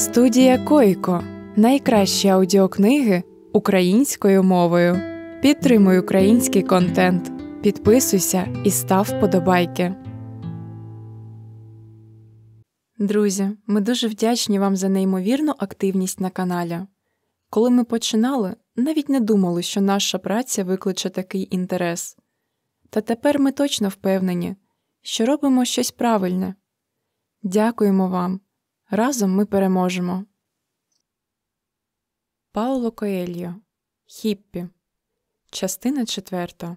Студія Койко найкращі аудіокниги українською мовою. Підтримуй український контент. Підписуйся і став вподобайки. Друзі, ми дуже вдячні вам за неймовірну активність на каналі. Коли ми починали, навіть не думали, що наша праця викличе такий інтерес. Та тепер ми точно впевнені, що робимо щось правильне. Дякуємо вам. Разом ми переможемо. Пауло Коельо Хіппі. Частина четверта.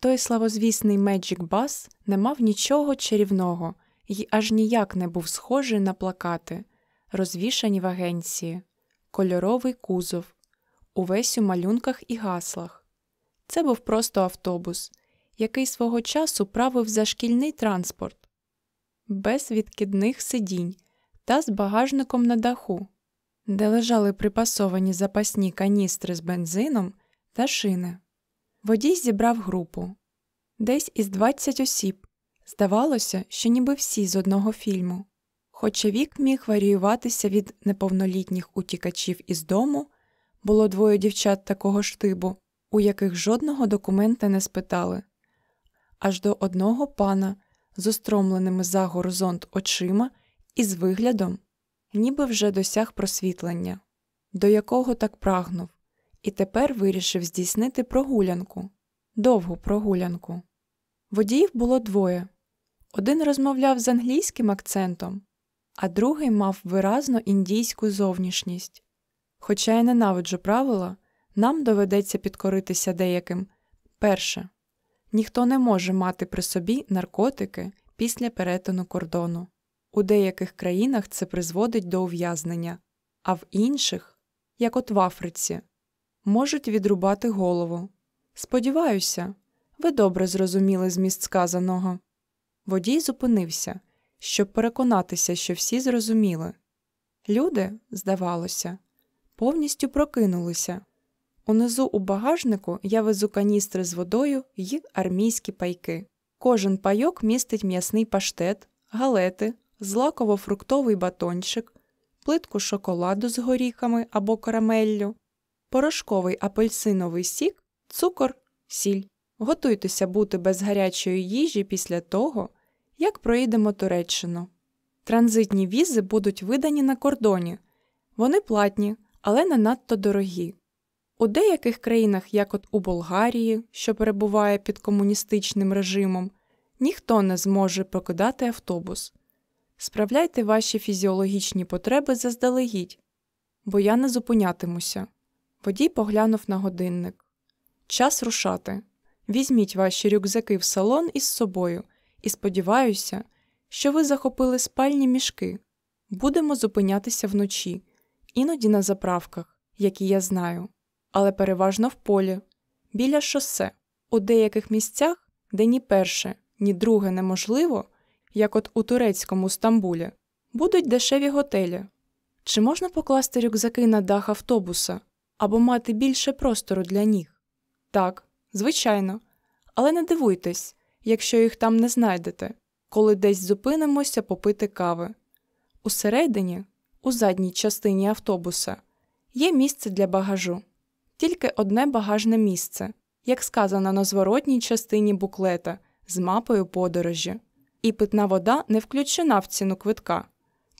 Той славозвісний Меджик Бас не мав нічого чарівного і аж ніяк не був схожий на плакати, розвішані в агенції, кольоровий кузов, увесь у малюнках і гаслах. Це був просто автобус, який свого часу правив за шкільний транспорт, без відкидних сидінь та з багажником на даху, де лежали припасовані запасні каністри з бензином та шини. Водій зібрав групу десь із 20 осіб. Здавалося, що ніби всі з одного фільму, хоча вік міг варіюватися від неповнолітніх утікачів із дому, було двоє дівчат такого штибу, у яких жодного документа не спитали, аж до одного пана з устромленими за горизонт очима і з виглядом, ніби вже досяг просвітлення, до якого так прагнув, і тепер вирішив здійснити прогулянку, довгу прогулянку. Водіїв було двоє один розмовляв з англійським акцентом, а другий мав виразно індійську зовнішність. Хоча я ненавиджу правила, нам доведеться підкоритися деяким перше, ніхто не може мати при собі наркотики після перетину кордону. У деяких країнах це призводить до ув'язнення, а в інших, як от в Африці, можуть відрубати голову. Сподіваюся, ви добре зрозуміли зміст сказаного. Водій зупинився, щоб переконатися, що всі зрозуміли. Люди, здавалося, повністю прокинулися. Унизу у багажнику я везу каністри з водою й армійські пайки. Кожен пайок містить м'ясний паштет, галети, злаково-фруктовий батончик, плитку шоколаду з горіхами або карамеллю, порошковий апельсиновий сік, цукор, сіль. Готуйтеся бути без гарячої їжі після того, як проїдемо Туреччину. Транзитні візи будуть видані на кордоні. Вони платні, але не надто дорогі. У деяких країнах, як от у Болгарії, що перебуває під комуністичним режимом, ніхто не зможе покидати автобус. Справляйте ваші фізіологічні потреби заздалегідь, бо я не зупинятимуся. Водій поглянув на годинник. Час рушати. Візьміть ваші рюкзаки в салон із собою і сподіваюся, що ви захопили спальні мішки. Будемо зупинятися вночі, іноді на заправках, які я знаю, але переважно в полі, біля шосе, у деяких місцях, де ні перше, ні друге неможливо, як от у турецькому Стамбулі, будуть дешеві готелі. Чи можна покласти рюкзаки на дах автобуса або мати більше простору для ніг? Так, звичайно, але не дивуйтесь, якщо їх там не знайдете, коли десь зупинимося попити кави. Усередині, у задній частині автобуса, є місце для багажу, тільки одне багажне місце, як сказано на зворотній частині буклета з мапою подорожі, і питна вода не включена в ціну квитка.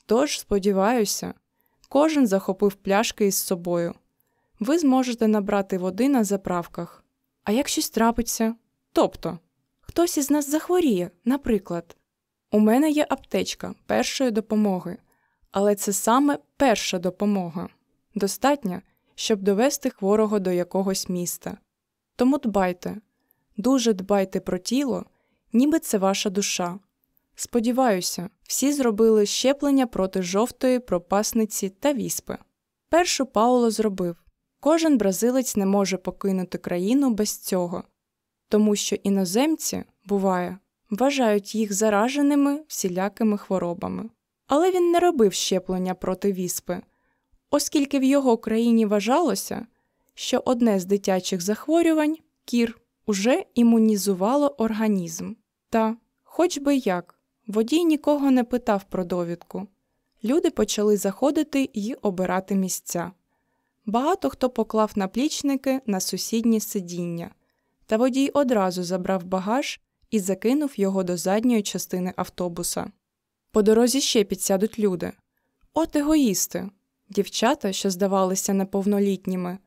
Тож, сподіваюся, кожен захопив пляшки із собою. Ви зможете набрати води на заправках. А як щось трапиться? Тобто, хтось із нас захворіє, наприклад. У мене є аптечка першої допомоги, але це саме перша допомога. Достатня, щоб довести хворого до якогось міста. Тому дбайте, дуже дбайте про тіло, ніби це ваша душа. Сподіваюся, всі зробили щеплення проти жовтої пропасниці та віспи. Першу Пауло зробив кожен бразилець не може покинути країну без цього, тому що іноземці, буває, вважають їх зараженими всілякими хворобами. Але він не робив щеплення проти віспи, оскільки в його країні вважалося, що одне з дитячих захворювань кір уже імунізувало організм. Та, хоч би як, водій нікого не питав про довідку. люди почали заходити й обирати місця. Багато хто поклав наплічники на сусідні сидіння, та водій одразу забрав багаж і закинув його до задньої частини автобуса. По дорозі ще підсядуть люди. От егоїсти, дівчата, що здавалися неповнолітніми,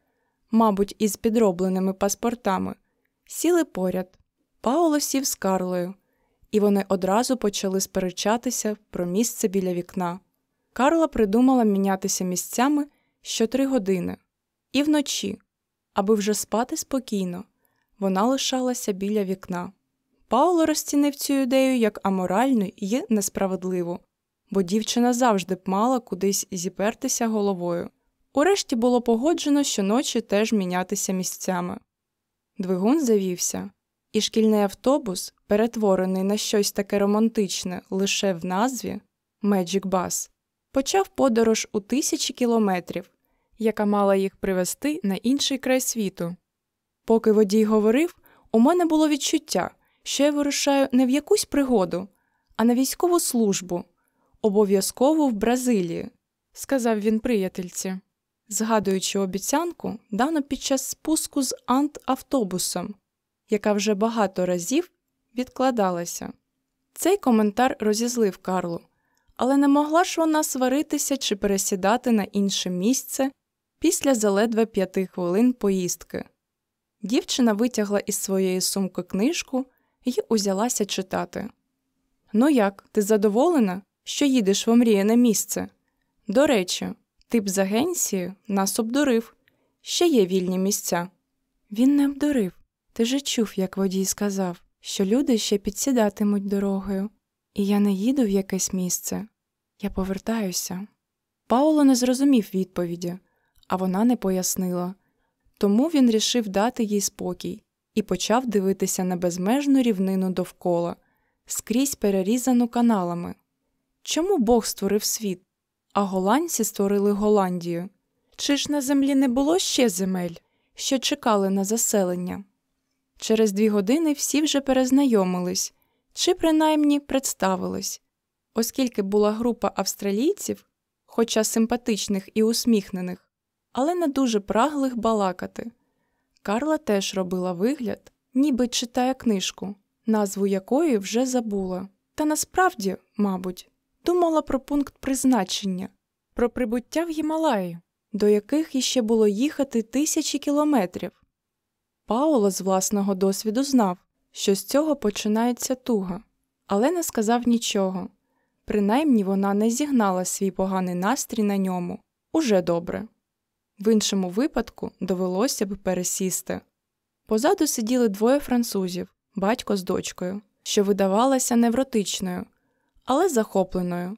мабуть, із підробленими паспортами, сіли поряд. Пауло сів з Карлою, і вони одразу почали сперечатися про місце біля вікна. Карла придумала мінятися місцями щотри години, і вночі, аби вже спати спокійно, вона лишалася біля вікна. Пауло розцінив цю ідею як аморальну і несправедливу, бо дівчина завжди б мала кудись зіпертися головою. Урешті було погоджено щоночі теж мінятися місцями. Двигун завівся, і шкільний автобус, перетворений на щось таке романтичне лише в назві Magic Bus, почав подорож у тисячі кілометрів, яка мала їх привести на інший край світу. Поки водій говорив, у мене було відчуття, що я вирушаю не в якусь пригоду, а на військову службу, обов'язково в Бразилії, сказав він приятельці, згадуючи обіцянку, дану під час спуску з ант-автобусом, яка вже багато разів відкладалася. Цей коментар розізлив Карлу, але не могла ж вона сваритися чи пересідати на інше місце після заледве п'яти хвилин поїздки. Дівчина витягла із своєї сумки книжку і узялася читати. Ну як, ти задоволена, що їдеш в омріяне місце? До речі, тип з агенції нас обдурив. Ще є вільні місця. Він не обдурив. Ти же чув, як водій сказав, що люди ще підсідатимуть дорогою, і я не їду в якесь місце. Я повертаюся. Пауло не зрозумів відповіді, а вона не пояснила. Тому він рішив дати їй спокій і почав дивитися на безмежну рівнину довкола, скрізь перерізану каналами. Чому Бог створив світ, а голландці створили Голландію? Чи ж на землі не було ще земель, що чекали на заселення? Через дві години всі вже перезнайомились чи принаймні представились, оскільки була група австралійців, хоча симпатичних і усміхнених, але не дуже праглих балакати. Карла теж робила вигляд, ніби читає книжку, назву якої вже забула, та насправді, мабуть, думала про пункт призначення, про прибуття в Гімалаї, до яких іще було їхати тисячі кілометрів. Пауло з власного досвіду знав, що з цього починається туга, але не сказав нічого. Принаймні вона не зігнала свій поганий настрій на ньому уже добре. В іншому випадку довелося б пересісти. Позаду сиділи двоє французів, батько з дочкою, що видавалася невротичною, але захопленою.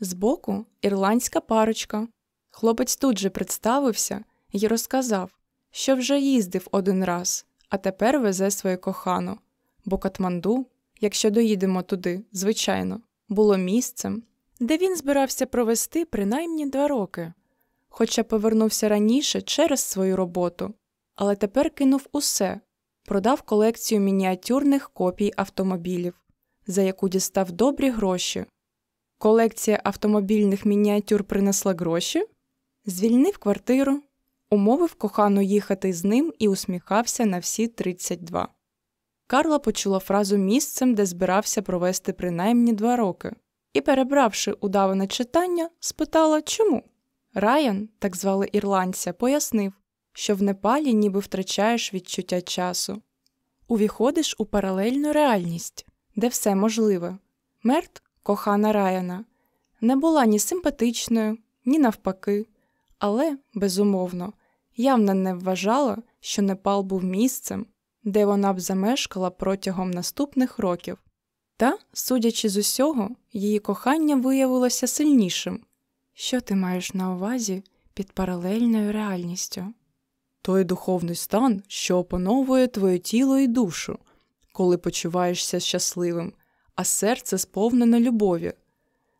Збоку ірландська парочка. Хлопець тут же представився і розказав, що вже їздив один раз, а тепер везе свою кохану, бо Катманду, якщо доїдемо туди, звичайно, було місцем, де він збирався провести принаймні два роки, хоча повернувся раніше через свою роботу, але тепер кинув усе, продав колекцію мініатюрних копій автомобілів, за яку дістав добрі гроші. Колекція автомобільних мініатюр принесла гроші, звільнив квартиру, умовив кохану їхати з ним і усміхався на всі 32. Карла почула фразу місцем, де збирався провести принаймні два роки, і, перебравши удаване читання, спитала чому. Райан, так звали ірландця, пояснив, що в Непалі ніби втрачаєш відчуття часу. Увіходиш у паралельну реальність, де все можливе. Мерт, кохана Раяна, не була ні симпатичною, ні навпаки, але, безумовно, явно не вважала, що Непал був місцем, де вона б замешкала протягом наступних років. Та, судячи з усього, її кохання виявилося сильнішим. Що ти маєш на увазі під паралельною реальністю? Той духовний стан, що опановує твоє тіло і душу, коли почуваєшся щасливим, а серце сповнене любові.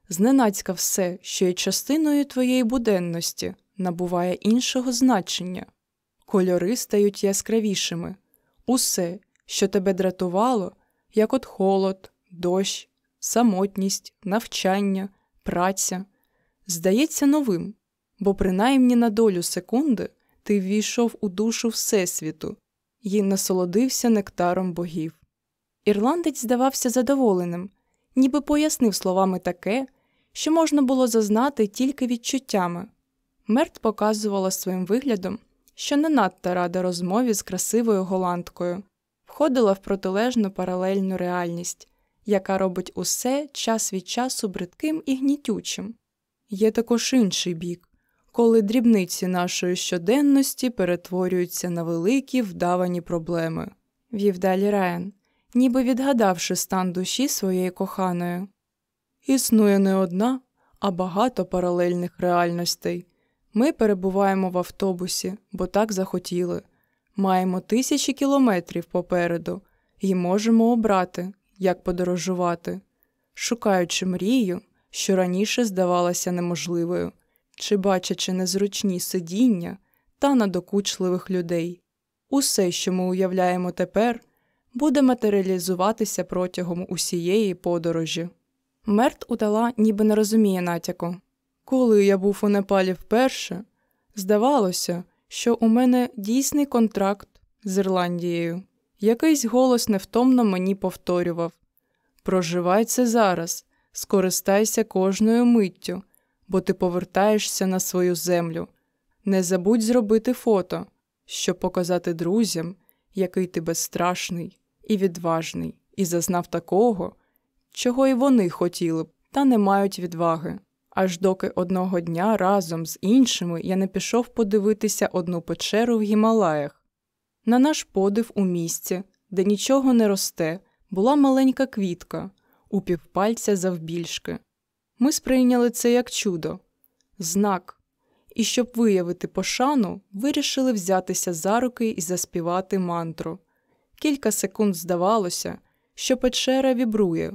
Зненацька все, що є частиною твоєї буденності, набуває іншого значення, кольори стають яскравішими, усе, що тебе дратувало, як от холод, дощ, самотність, навчання, праця, здається новим, бо принаймні на долю секунди ти ввійшов у душу Всесвіту і насолодився нектаром богів. Ірландець здавався задоволеним, ніби пояснив словами таке, що можна було зазнати тільки відчуттями. Мерт показувала своїм виглядом, що не надто рада розмові з красивою голландкою, входила в протилежну паралельну реальність, яка робить усе час від часу бридким і гнітючим. Є також інший бік, коли дрібниці нашої щоденності перетворюються на великі вдавані проблеми, вів далі Райан, ніби відгадавши стан душі своєї коханої. Існує не одна, а багато паралельних реальностей. Ми перебуваємо в автобусі, бо так захотіли. Маємо тисячі кілометрів попереду і можемо обрати, як подорожувати, шукаючи мрію, що раніше здавалася неможливою, чи бачачи незручні сидіння та надокучливих людей. Усе, що ми уявляємо тепер, буде матеріалізуватися протягом усієї подорожі. Мерт удала, ніби не розуміє натяку. Коли я був у Непалі вперше, здавалося, що у мене дійсний контракт з Ірландією. Якийсь голос невтомно мені повторював Проживай це зараз, скористайся кожною миттю, бо ти повертаєшся на свою землю. Не забудь зробити фото, щоб показати друзям, який ти безстрашний і відважний, і зазнав такого, чого й вони хотіли б, та не мають відваги. Аж доки одного дня разом з іншими я не пішов подивитися одну печеру в Гімалаях. На наш подив у місці, де нічого не росте, була маленька квітка, у півпальця завбільшки. Ми сприйняли це як чудо, знак, і щоб виявити пошану, вирішили взятися за руки і заспівати мантру. Кілька секунд здавалося, що печера вібрує,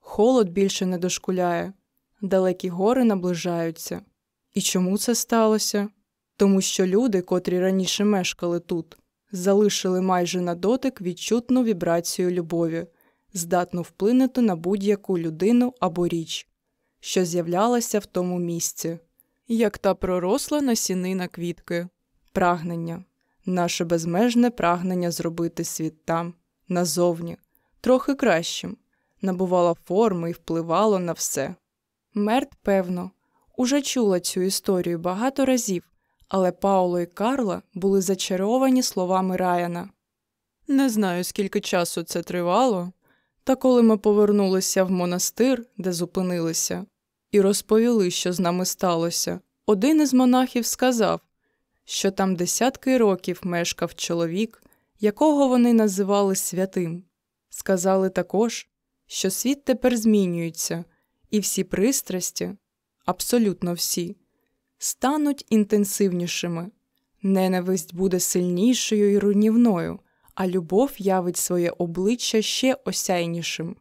холод більше не дошкуляє, далекі гори наближаються. І чому це сталося? Тому що люди, котрі раніше мешкали тут, залишили майже на дотик відчутну вібрацію любові, здатну вплинути на будь-яку людину або річ, що з'являлася в тому місці, як та проросла насінина квітки, прагнення, наше безмежне прагнення зробити світ там, назовні, трохи кращим, набувало форми і впливало на все. Мерт, певно, уже чула цю історію багато разів, але Пауло і Карла були зачаровані словами Раяна. Не знаю, скільки часу це тривало, та коли ми повернулися в монастир, де зупинилися, і розповіли, що з нами сталося, один із монахів сказав, що там десятки років мешкав чоловік, якого вони називали святим. Сказали також, що світ тепер змінюється, і всі пристрасті, абсолютно всі, стануть інтенсивнішими. Ненависть буде сильнішою і руйнівною, а любов явить своє обличчя ще осяйнішим.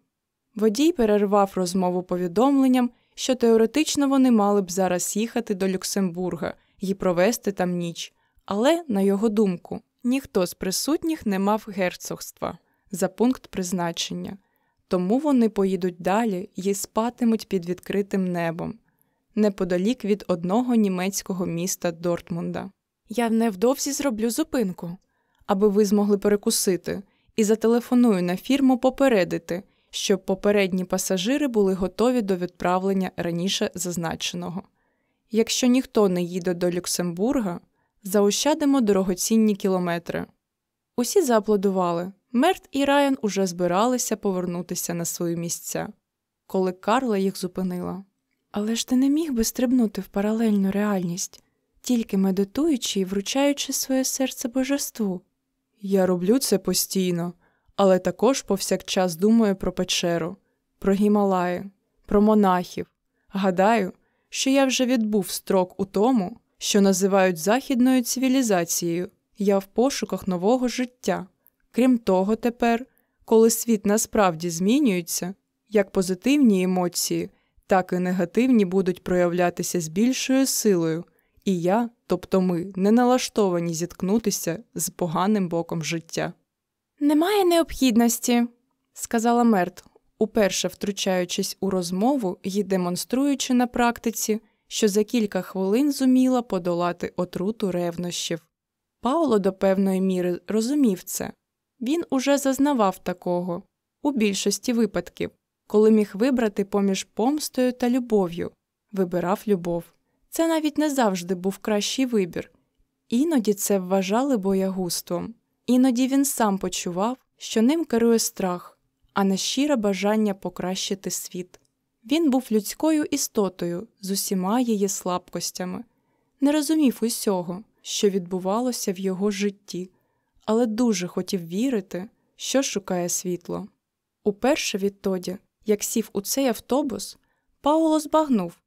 Водій перервав розмову повідомленням, що теоретично вони мали б зараз їхати до Люксембурга і провести там ніч, але, на його думку, ніхто з присутніх не мав герцогства за пункт призначення, тому вони поїдуть далі і спатимуть під відкритим небом, неподалік від одного німецького міста Дортмунда. Я невдовзі зроблю зупинку, аби ви змогли перекусити, і зателефоную на фірму попередити, щоб попередні пасажири були готові до відправлення раніше зазначеного. Якщо ніхто не їде до Люксембурга, заощадимо дорогоцінні кілометри. Усі зааплодували. Мерт і Райан уже збиралися повернутися на свої місця, коли Карла їх зупинила. Але ж ти не міг би стрибнути в паралельну реальність, тільки медитуючи і вручаючи своє серце божеству. Я роблю це постійно, але також повсякчас думаю про печеру, про Гімалаї, про монахів. Гадаю, що я вже відбув строк у тому, що називають західною цивілізацією, я в пошуках нового життя. Крім того, тепер, коли світ насправді змінюється, як позитивні емоції, так і негативні будуть проявлятися з більшою силою, і я, тобто ми, не налаштовані зіткнутися з поганим боком життя. Немає необхідності, сказала Мерт, уперше втручаючись у розмову і демонструючи на практиці, що за кілька хвилин зуміла подолати отруту ревнощів. Пауло до певної міри розумів це він уже зазнавав такого у більшості випадків, коли міг вибрати поміж помстою та любов'ю, вибирав любов. Це навіть не завжди був кращий вибір. Іноді це вважали боягузтвом, іноді він сам почував, що ним керує страх, а не щире бажання покращити світ. Він був людською істотою з усіма її слабкостями, не розумів усього, що відбувалося в його житті, але дуже хотів вірити, що шукає світло. Уперше відтоді, як сів у цей автобус, Пауло збагнув,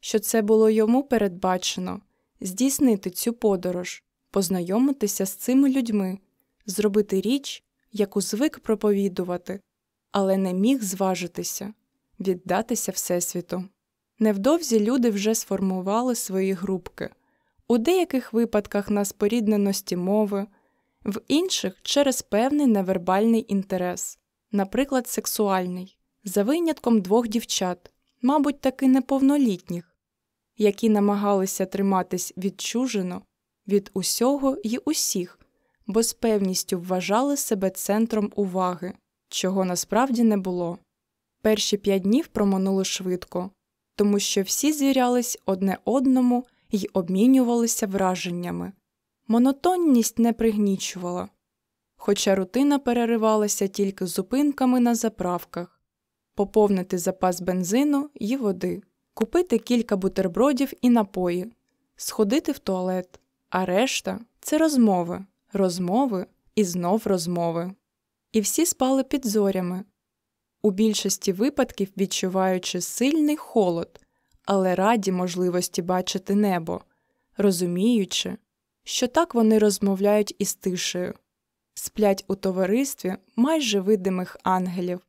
що це було йому передбачено здійснити цю подорож, познайомитися з цими людьми, зробити річ, яку звик проповідувати, але не міг зважитися, віддатися Всесвіту. Невдовзі люди вже сформували свої групки, у деяких випадках на спорідненості мови, в інших через певний невербальний інтерес, наприклад, сексуальний, за винятком двох дівчат, мабуть, таки неповнолітніх, які намагалися триматись відчужено від усього й усіх, бо з певністю вважали себе центром уваги, чого насправді не було. Перші п'ять днів проминули швидко, тому що всі звірялись одне одному й обмінювалися враженнями. Монотонність не пригнічувала, хоча рутина переривалася тільки зупинками на заправках, поповнити запас бензину й води, купити кілька бутербродів і напої, сходити в туалет, а решта це розмови, розмови і знов розмови. І всі спали під зорями, у більшості випадків відчуваючи сильний холод, але раді можливості бачити небо, розуміючи, що так вони розмовляють із тишею, сплять у товаристві майже видимих ангелів,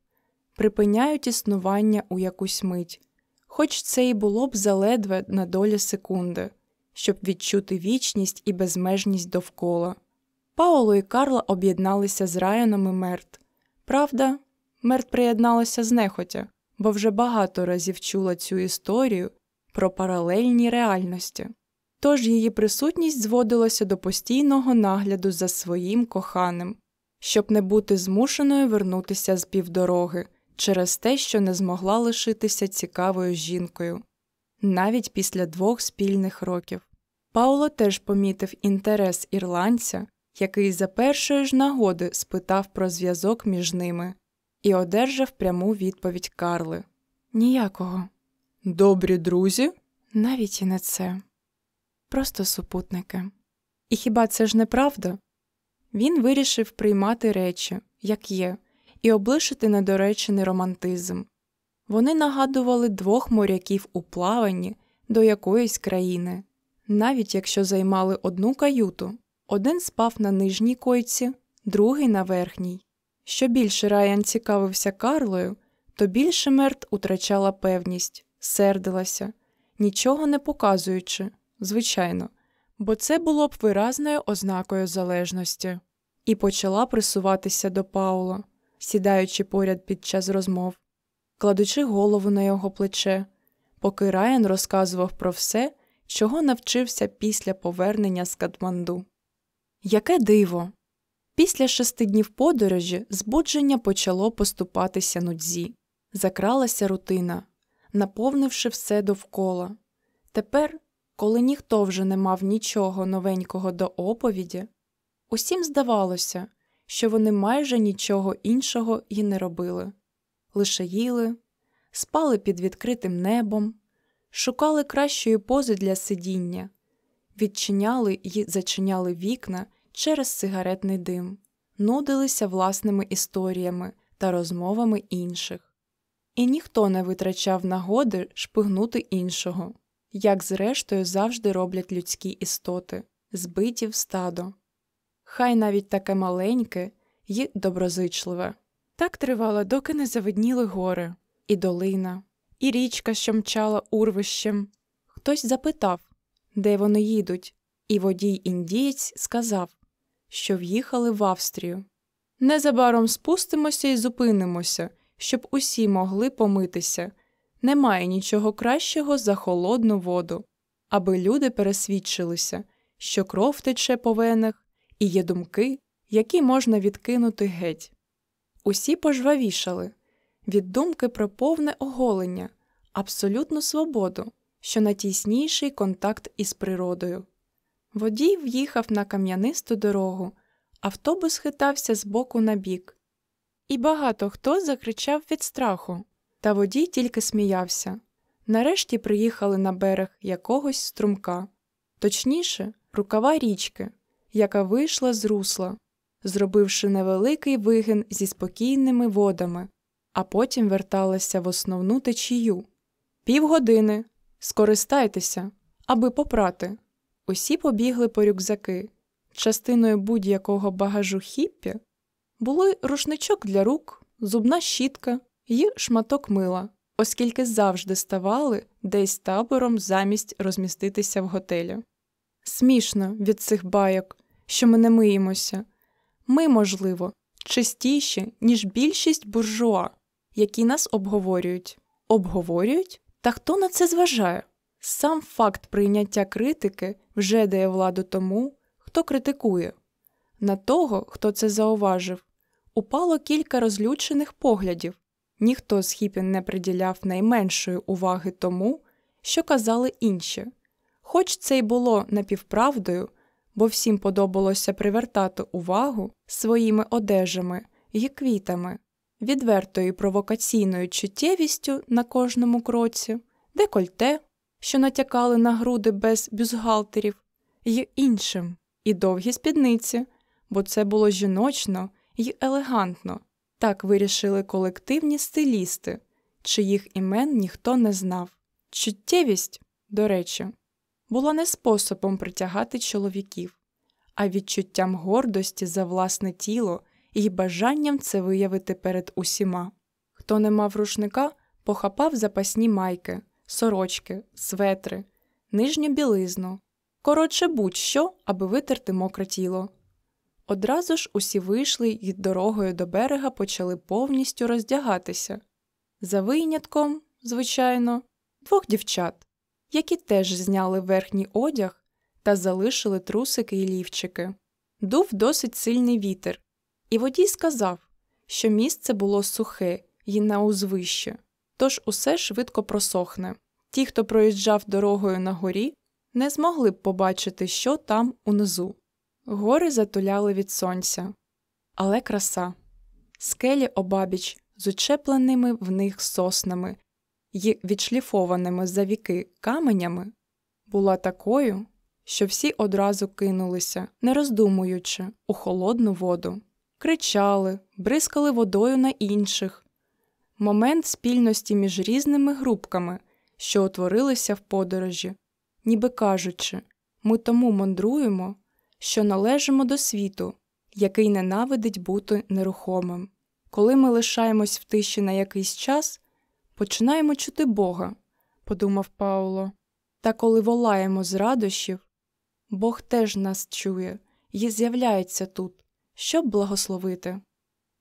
припиняють існування у якусь мить, хоч це і було б заледве на долі секунди, щоб відчути вічність і безмежність довкола. Пауло і Карла об'єдналися з Райаном і Мерт. Правда, Мерт приєдналася знехотя, бо вже багато разів чула цю історію про паралельні реальності. Тож її присутність зводилася до постійного нагляду за своїм коханим, щоб не бути змушеною вернутися з півдороги через те, що не змогла лишитися цікавою жінкою, навіть після двох спільних років. Пауло теж помітив інтерес ірландця, який за першої ж нагоди спитав про зв'язок між ними, і одержав пряму відповідь Карли Ніякого. Добрі друзі? Навіть і не це. Просто супутники. І хіба це ж неправда? Він вирішив приймати речі, як є, і облишити недоречений романтизм. Вони нагадували двох моряків у плаванні до якоїсь країни, навіть якщо займали одну каюту, один спав на нижній койці, другий на верхній. Що більше Райан цікавився Карлою, то більше Мерт утрачала певність, сердилася, нічого не показуючи, звичайно, бо це було б виразною ознакою залежності, і почала присуватися до Паула, сідаючи поряд під час розмов, кладучи голову на його плече, поки Райан розказував про все, чого навчився після повернення з Катманду. Яке диво! Після шести днів подорожі збудження почало поступатися нудзі, закралася рутина, наповнивши все довкола. Тепер, коли ніхто вже не мав нічого новенького до оповіді, усім здавалося, що вони майже нічого іншого і не робили. Лише їли, спали під відкритим небом, шукали кращої пози для сидіння, відчиняли й зачиняли вікна через сигаретний дим, нудилися власними історіями та розмовами інших, і ніхто не витрачав нагоди шпигнути іншого, як зрештою завжди роблять людські істоти, збиті в стадо. Хай навіть таке маленьке й доброзичливе. Так тривало, доки не завидніли гори, і долина, і річка, що мчала урвищем. Хтось запитав, де вони їдуть, і водій індієць сказав що в'їхали в Австрію. Незабаром спустимося і зупинимося, щоб усі могли помитися. Немає нічого кращого за холодну воду. аби люди пересвідчилися, що кров тече по венах, і є думки, які можна відкинути геть. Усі пожвавішали від думки про повне оголення, абсолютну свободу, що натісніший контакт із природою. Водій в'їхав на кам'янисту дорогу, автобус хитався з боку на бік. І багато хто закричав від страху, та водій тільки сміявся. Нарешті приїхали на берег якогось струмка, точніше, рукава річки, яка вийшла з русла, зробивши невеликий вигин зі спокійними водами, а потім верталася в основну течію. Півгодини. Скористайтеся, аби попрати. Усі побігли по рюкзаки. Частиною будь-якого багажу хіппі були рушничок для рук, зубна щітка і шматок мила, оскільки завжди ставали десь табором замість розміститися в готелі. Смішно від цих байок, що ми не миємося. Ми, можливо, чистіші, ніж більшість буржуа, які нас обговорюють. Обговорюють? Та хто на це зважає? Сам факт прийняття критики вже дає владу тому, хто критикує. На того, хто це зауважив, упало кілька розлючених поглядів. Ніхто з хіпін не приділяв найменшої уваги тому, що казали інші. Хоч це й було напівправдою, бо всім подобалося привертати увагу своїми одежами і квітами, відвертою провокаційною чуттєвістю на кожному кроці, декольте, що натякали на груди без бюзгалтерів, й іншим, і довгі спідниці, бо це було жіночно й елегантно. Так вирішили колективні стилісти, чиїх імен ніхто не знав. Чуттєвість, до речі, була не способом притягати чоловіків, а відчуттям гордості за власне тіло і бажанням це виявити перед усіма. Хто не мав рушника, похапав запасні майки, сорочки, светри, нижню білизну, коротше будь-що, аби витерти мокре тіло. Одразу ж усі вийшли і дорогою до берега почали повністю роздягатися. За винятком, звичайно, двох дівчат, які теж зняли верхній одяг та залишили трусики і лівчики. Дув досить сильний вітер, і водій сказав, що місце було сухе і на узвище, тож усе швидко просохне. Ті, хто проїжджав дорогою на горі, не змогли б побачити, що там унизу. Гори затуляли від сонця, але краса, скелі обабіч з учепленими в них соснами й відшліфованими за віки каменями, була такою, що всі одразу кинулися, не роздумуючи, у холодну воду, кричали, бризкали водою на інших. Момент спільності між різними групками, що утворилися в подорожі, ніби кажучи, ми тому мандруємо що належимо до світу, який ненавидить бути нерухомим. Коли ми лишаємось в тиші на якийсь час, починаємо чути Бога, подумав Пауло. Та коли волаємо з радощів, Бог теж нас чує і з'являється тут, щоб благословити.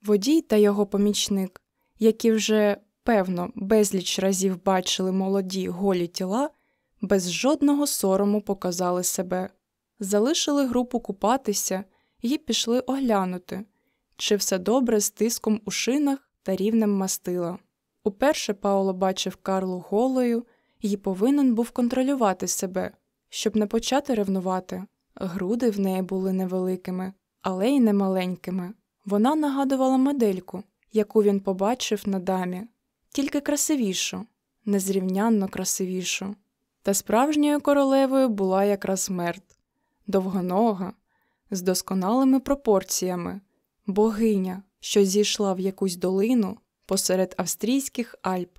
Водій та його помічник, які вже, певно, безліч разів бачили молоді голі тіла, без жодного сорому показали себе залишили групу купатися і пішли оглянути, чи все добре з тиском у шинах та рівнем мастила. Уперше Пауло бачив Карлу голою і повинен був контролювати себе, щоб не почати ревнувати. Груди в неї були невеликими, але й немаленькими. Вона нагадувала модельку, яку він побачив на дамі, тільки красивішу, незрівнянно красивішу. Та справжньою королевою була якраз смерть довгонога, з досконалими пропорціями, богиня, що зійшла в якусь долину посеред австрійських Альп.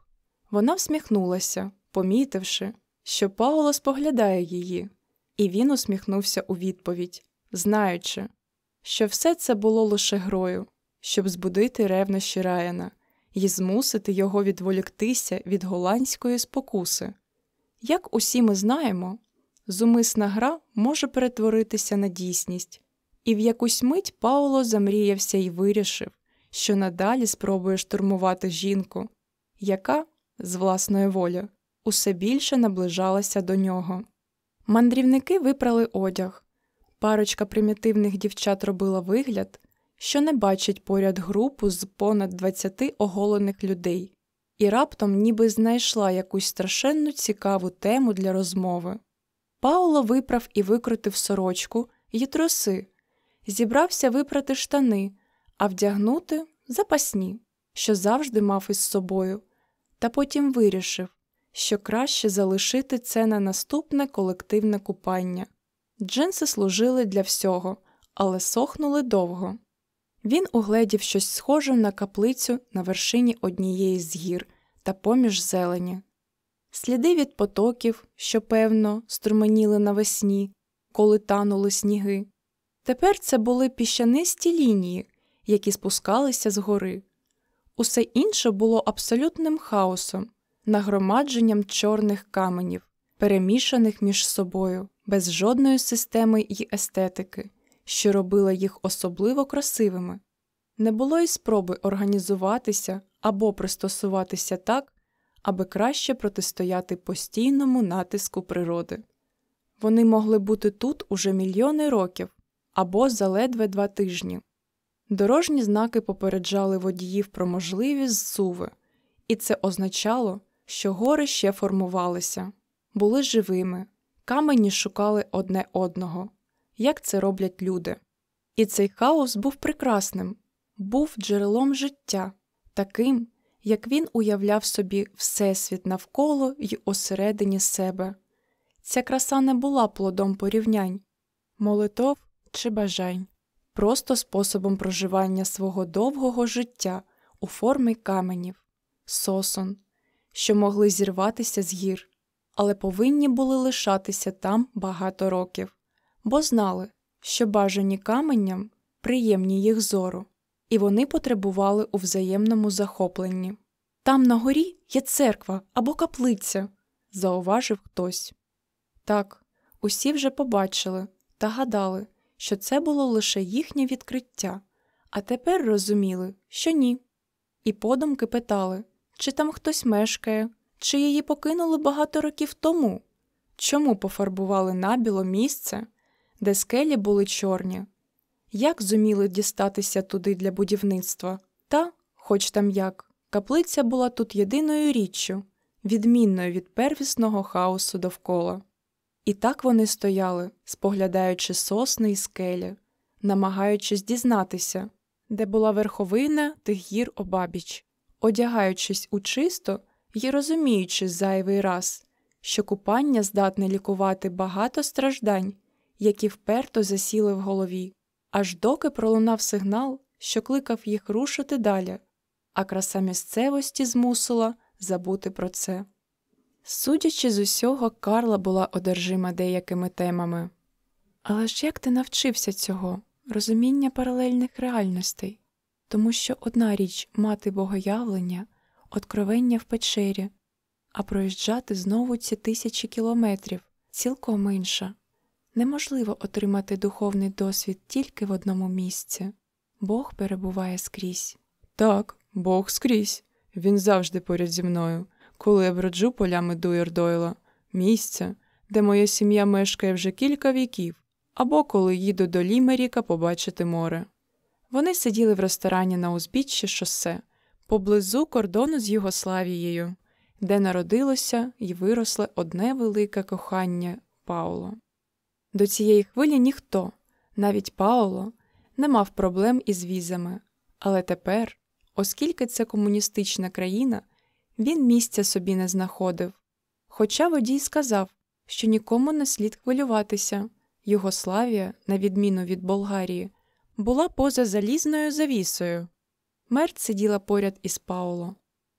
Вона всміхнулася, помітивши, що Пауло споглядає її, і він усміхнувся у відповідь, знаючи, що все це було лише грою, щоб збудити ревнощі Раяна і змусити його відволіктися від голландської спокуси. Як усі ми знаємо, зумисна гра може перетворитися на дійсність, і в якусь мить Пауло замріявся і вирішив, що надалі спробує штурмувати жінку, яка, з власної волі, усе більше наближалася до нього. Мандрівники випрали одяг. Парочка примітивних дівчат робила вигляд, що не бачить поряд групу з понад 20 оголених людей, і раптом ніби знайшла якусь страшенну цікаву тему для розмови. Пауло виправ і викрутив сорочку й троси, зібрався випрати штани, а вдягнути запасні, що завжди мав із собою, та потім вирішив, що краще залишити це на наступне колективне купання. Джинси служили для всього, але сохнули довго. Він угледів щось схоже на каплицю на вершині однієї з гір та поміж зелені. Сліди від потоків, що, певно, струменіли навесні, коли танули сніги. Тепер це були піщанисті лінії, які спускалися з гори. Усе інше було абсолютним хаосом, нагромадженням чорних каменів, перемішаних між собою, без жодної системи й естетики, що робила їх особливо красивими. Не було й спроби організуватися або пристосуватися так, аби краще протистояти постійному натиску природи. Вони могли бути тут уже мільйони років або за ледве два тижні. Дорожні знаки попереджали водіїв про можливі зсуви, і це означало, що гори ще формувалися, були живими, камені шукали одне одного, як це роблять люди. І цей хаос був прекрасним, був джерелом життя, таким, як він уявляв собі Всесвіт навколо й осередині себе. Ця краса не була плодом порівнянь, молитов чи бажань, просто способом проживання свого довгого життя у формі каменів, сосон, що могли зірватися з гір, але повинні були лишатися там багато років, бо знали, що бажані каменням приємні їх зору, і вони потребували у взаємному захопленні. Там на горі є церква або каплиця, зауважив хтось. Так, усі вже побачили та гадали, що це було лише їхнє відкриття, а тепер розуміли, що ні. І подумки питали, чи там хтось мешкає, чи її покинули багато років тому, чому пофарбували набіло місце, де скелі були чорні, як зуміли дістатися туди для будівництва, та, хоч там як, каплиця була тут єдиною річчю, відмінною від первісного хаосу довкола. І так вони стояли, споглядаючи сосни і скелі, намагаючись дізнатися, де була верховина тих гір обабіч, одягаючись у чисто і розуміючи зайвий раз, що купання здатне лікувати багато страждань, які вперто засіли в голові, аж доки пролунав сигнал, що кликав їх рушити далі, а краса місцевості змусила забути про це. Судячи з усього, Карла була одержима деякими темами. Але ж як ти навчився цього, розуміння паралельних реальностей? Тому що одна річ мати богоявлення, откровення в печері, а проїжджати знову ці тисячі кілометрів цілком інша. Неможливо отримати духовний досвід тільки в одному місці. Бог перебуває скрізь. Так, Бог скрізь. Він завжди поряд зі мною коли я броджу полями Дуєрдойла, місце, де моя сім'я мешкає вже кілька віків, або коли їду до Лімеріка побачити море. Вони сиділи в ресторані на узбіччі шосе, поблизу кордону з Югославією, де народилося і виросле одне велике кохання Пауло. До цієї хвилі ніхто, навіть Пауло, не мав проблем із візами, але тепер, оскільки це комуністична країна, він місця собі не знаходив. Хоча водій сказав, що нікому не слід хвилюватися Югославія, на відміну від Болгарії, була поза залізною завісою. Мерт сиділа поряд із Пауло,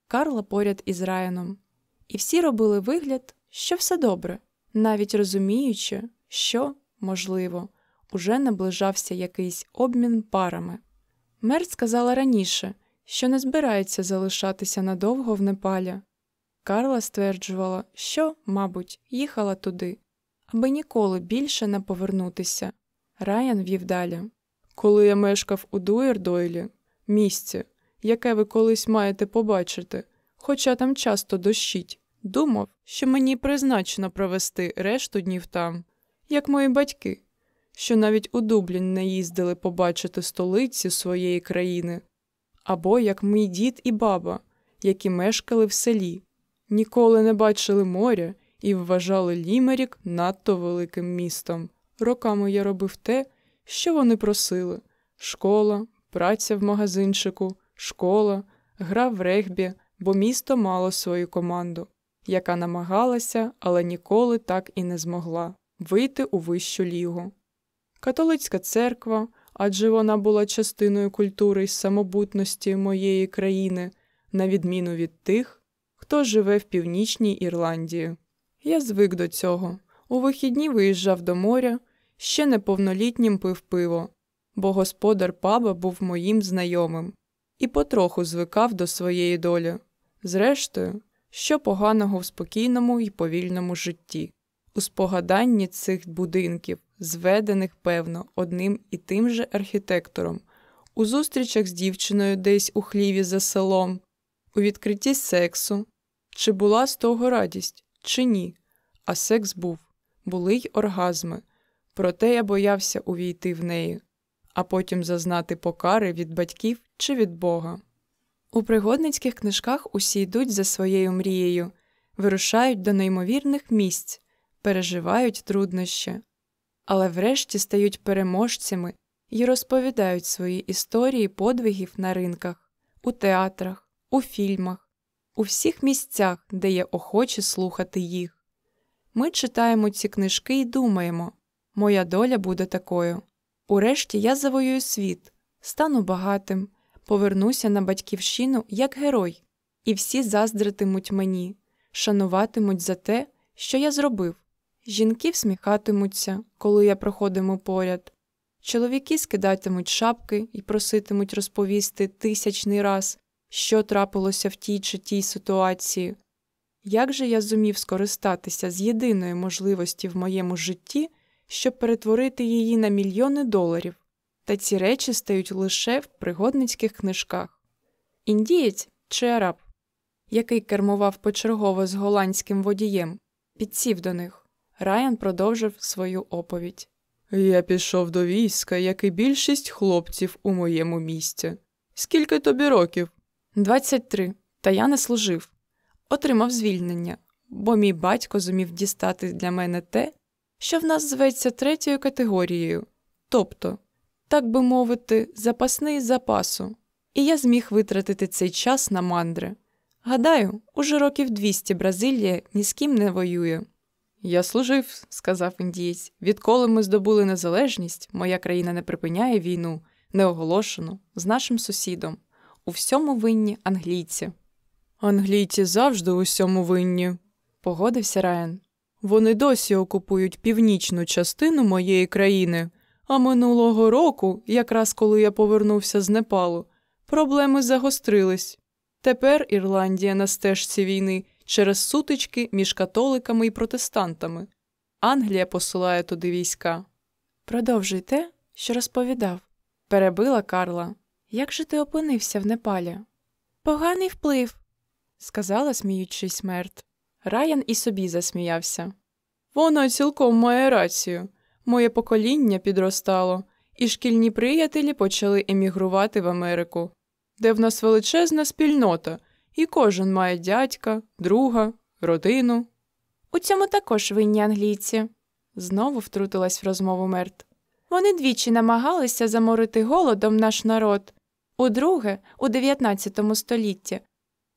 Карла поряд із Райаном, і всі робили вигляд, що все добре, навіть розуміючи, що, можливо, уже наближався якийсь обмін парами. Мерт сказала раніше, що не збирається залишатися надовго в Непалі. Карла стверджувала, що, мабуть, їхала туди, аби ніколи більше не повернутися. Райан вів далі. Коли я мешкав у Дуєрдойлі, місце, яке ви колись маєте побачити, хоча там часто дощить, Думав, що мені призначено провести решту днів там, як мої батьки, що навіть у Дублін не їздили побачити столиці своєї країни, або як мій дід і баба, які мешкали в селі, ніколи не бачили моря і вважали Лімерік надто великим містом. Роками я робив те, що вони просили школа, праця в магазинчику, школа, гра в регбі, бо місто мало свою команду, яка намагалася, але ніколи так і не змогла вийти у вищу лігу. Католицька церква, адже вона була частиною культури й самобутності моєї країни, на відміну від тих, хто живе в північній Ірландії. Я звик до цього. У вихідні виїжджав до моря, ще неповнолітнім пив пиво, бо господар паба був моїм знайомим і потроху звикав до своєї долі. Зрештою, що поганого в спокійному і повільному житті, у спогаданні цих будинків, зведених, певно, одним і тим же архітектором, у зустрічах з дівчиною десь у хліві за селом, у відкритті сексу, чи була з того радість, чи ні, а секс був, були й оргазми, проте я боявся увійти в неї, а потім зазнати покари від батьків чи від Бога. У пригодницьких книжках усі йдуть за своєю мрією, вирушають до неймовірних місць, переживають труднощі, але врешті стають переможцями і розповідають свої історії подвигів на ринках, у театрах, у фільмах, у всіх місцях, де є охочі слухати їх. Ми читаємо ці книжки і думаємо моя доля буде такою. Урешті я завоюю світ, стану багатим, повернуся на батьківщину як герой, і всі заздритимуть мені, шануватимуть за те, що я зробив. Жінки всміхатимуться, коли я проходиму поряд, чоловіки скидатимуть шапки і проситимуть розповісти тисячний раз, що трапилося в тій чи тій ситуації. Як же я зумів скористатися з єдиної можливості в моєму житті, щоб перетворити її на мільйони доларів, та ці речі стають лише в пригодницьких книжках. Індієць чи араб, який кермував почергово з голландським водієм, підсів до них. Райан продовжив свою оповідь. Я пішов до війська, як і більшість хлопців у моєму місті. Скільки тобі років? Двадцять три. Та я не служив. Отримав звільнення, бо мій батько зумів дістати для мене те, що в нас зветься третьою категорією, тобто, так би мовити, запасний запасу, і я зміг витратити цей час на мандри. Гадаю, уже років двісті Бразилія ні з ким не воює. Я служив, сказав індієць. Відколи ми здобули незалежність, моя країна не припиняє війну, неоголошену, з нашим сусідом. У всьому винні англійці. Англійці завжди у всьому винні, погодився Райан. Вони досі окупують північну частину моєї країни, а минулого року, якраз коли я повернувся з Непалу, проблеми загострились. Тепер Ірландія на стежці війни через сутички між католиками і протестантами. Англія посилає туди війська. Продовжуй те, що розповідав, перебила Карла. Як же ти опинився в Непалі? Поганий вплив, сказала, сміючись смерть. Раян і собі засміявся. Вона цілком має рацію. Моє покоління підростало, і шкільні приятелі почали емігрувати в Америку, де в нас величезна спільнота, і кожен має дядька, друга, родину. У цьому також винні англійці, знову втрутилась в розмову Мерт. Вони двічі намагалися заморити голодом наш народ. Удруге, у 19 столітті,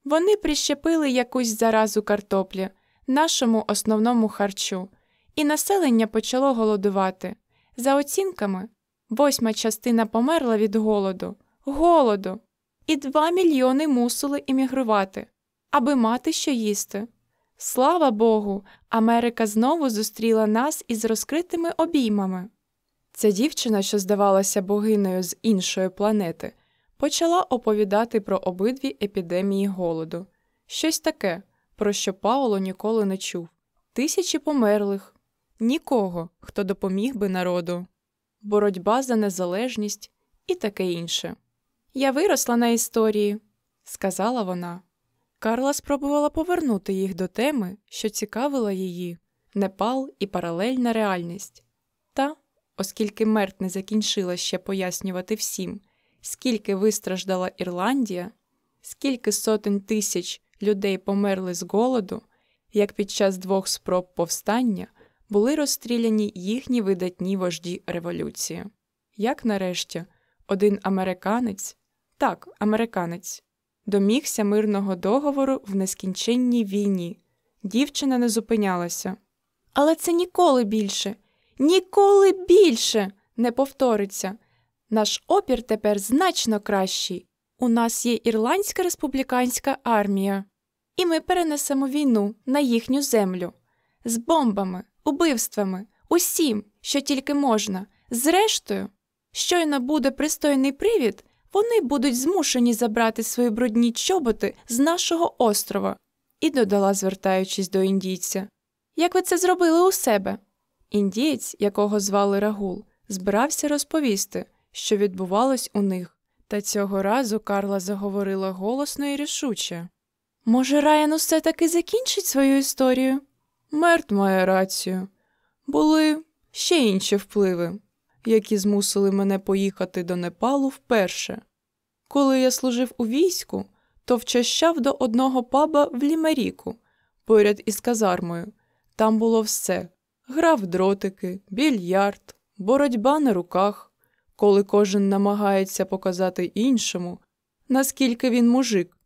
вони прищепили якусь заразу картоплі, нашому основному харчу, і населення почало голодувати. За оцінками, восьма частина померла від голоду. Голоду! І два мільйони мусили іммігрувати, аби мати що їсти. Слава Богу, Америка знову зустріла нас із розкритими обіймами. Ця дівчина, що здавалася богинею з іншої планети, почала оповідати про обидві епідемії голоду, щось таке, про що Пауло ніколи не чув тисячі померлих, нікого, хто допоміг би народу, боротьба за незалежність і таке інше. Я виросла на історії, сказала вона. Карла спробувала повернути їх до теми, що цікавила її Непал і паралельна реальність. Та, оскільки Мерт не закінчила ще пояснювати всім, скільки вистраждала Ірландія, скільки сотень тисяч людей померли з голоду, як під час двох спроб повстання були розстріляні їхні видатні вожді революції. Як нарешті один американець, так, американець, домігся мирного договору в нескінченній війні, дівчина не зупинялася. Але це ніколи більше, ніколи більше не повториться. Наш опір тепер значно кращий. У нас є Ірландська республіканська армія, і ми перенесемо війну на їхню землю з бомбами, убивствами, усім, що тільки можна. Зрештою, щойно буде пристойний привід, вони будуть змушені забрати свої брудні чоботи з нашого острова, і додала, звертаючись до індійця. Як ви це зробили у себе? Індієць, якого звали Рагул, збирався розповісти, що відбувалось у них, та цього разу Карла заговорила голосно і рішуче. Може, Райан усе таки закінчить свою історію? Мерт має рацію. Були ще інші впливи, які змусили мене поїхати до Непалу вперше. Коли я служив у війську, то вчащав до одного паба в Лімеріку, поряд із казармою. Там було все гра в дротики, більярд, боротьба на руках, коли кожен намагається показати іншому, наскільки він мужик,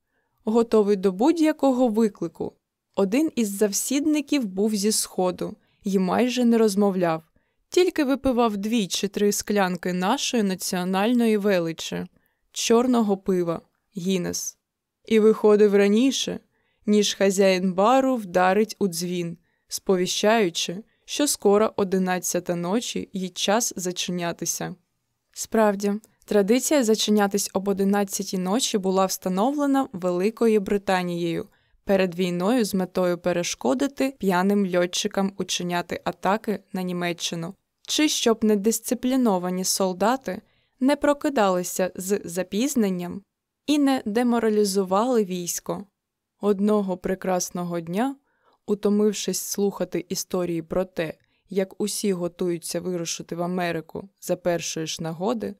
готовий до будь-якого виклику. Один із завсідників був зі сходу і майже не розмовляв, тільки випивав дві чи три склянки нашої національної величі, чорного пива, Гінес, і виходив раніше, ніж хазяїн бару вдарить у дзвін, сповіщаючи, що скоро одинадцята ночі і час зачинятися. Справді, традиція зачинятись об одинадцятій ночі була встановлена Великою Британією перед війною з метою перешкодити п'яним льотчикам учиняти атаки на Німеччину, чи щоб недисципліновані солдати не прокидалися з запізненням і не деморалізували військо. Одного прекрасного дня, утомившись слухати історії про те, як усі готуються вирушити в Америку за першої ж нагоди,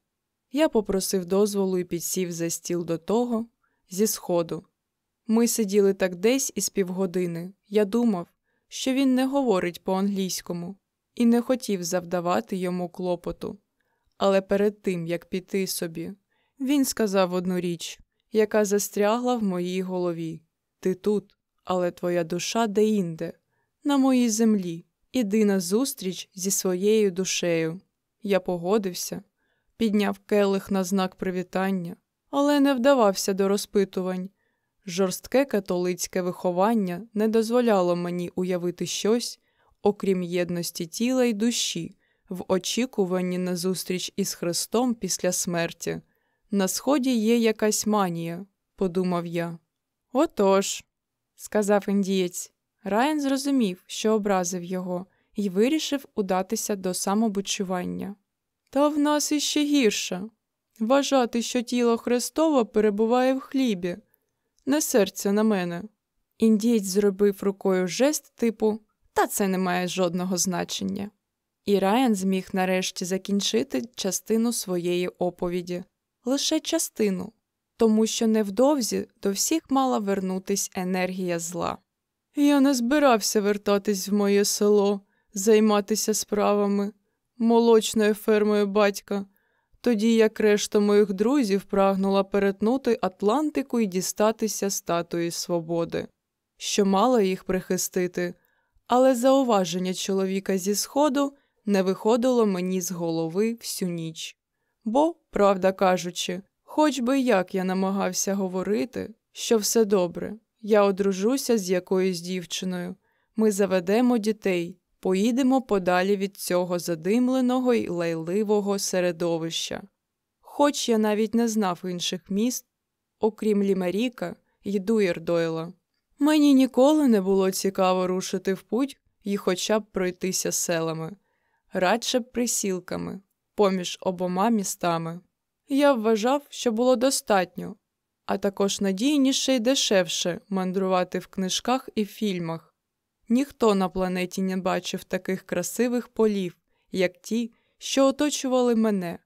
я попросив дозволу і підсів за стіл до того зі сходу. Ми сиділи так десь із півгодини. Я думав, що він не говорить по-англійському і не хотів завдавати йому клопоту. Але перед тим, як піти собі, він сказав одну річ, яка застрягла в моїй голові Ти тут, але твоя душа деінде, на моїй землі. Іди на зустріч зі своєю душею. Я погодився, підняв келих на знак привітання, але не вдавався до розпитувань. Жорстке католицьке виховання не дозволяло мені уявити щось, окрім єдності тіла й душі, в очікуванні на зустріч із Христом після смерті. На сході є якась манія, подумав я. Отож, сказав індієць. Райан зрозумів, що образив його, і вирішив удатися до самобучування. Та в нас іще гірше вважати, що тіло Христове перебуває в хлібі, не серця на мене. Індієць зробив рукою жест типу Та це не має жодного значення. І Райан зміг нарешті закінчити частину своєї оповіді, лише частину, тому що невдовзі до всіх мала вернутись енергія зла. Я не збирався вертатись в моє село, займатися справами, молочною фермою батька, тоді як решта моїх друзів прагнула перетнути Атлантику і дістатися статуї свободи, що мала їх прихистити, але зауваження чоловіка зі сходу не виходило мені з голови всю ніч. Бо, правда кажучи, хоч би як я намагався говорити, що все добре, я одружуся з якоюсь дівчиною, ми заведемо дітей, поїдемо подалі від цього задимленого й лайливого середовища. Хоч я навіть не знав інших міст, окрім Лімеріка й Дуєрдойла. Мені ніколи не було цікаво рушити в путь і хоча б пройтися селами, радше б присілками, поміж обома містами. Я вважав, що було достатньо, а також надійніше і дешевше мандрувати в книжках і фільмах. Ніхто на планеті не бачив таких красивих полів, як ті, що оточували мене.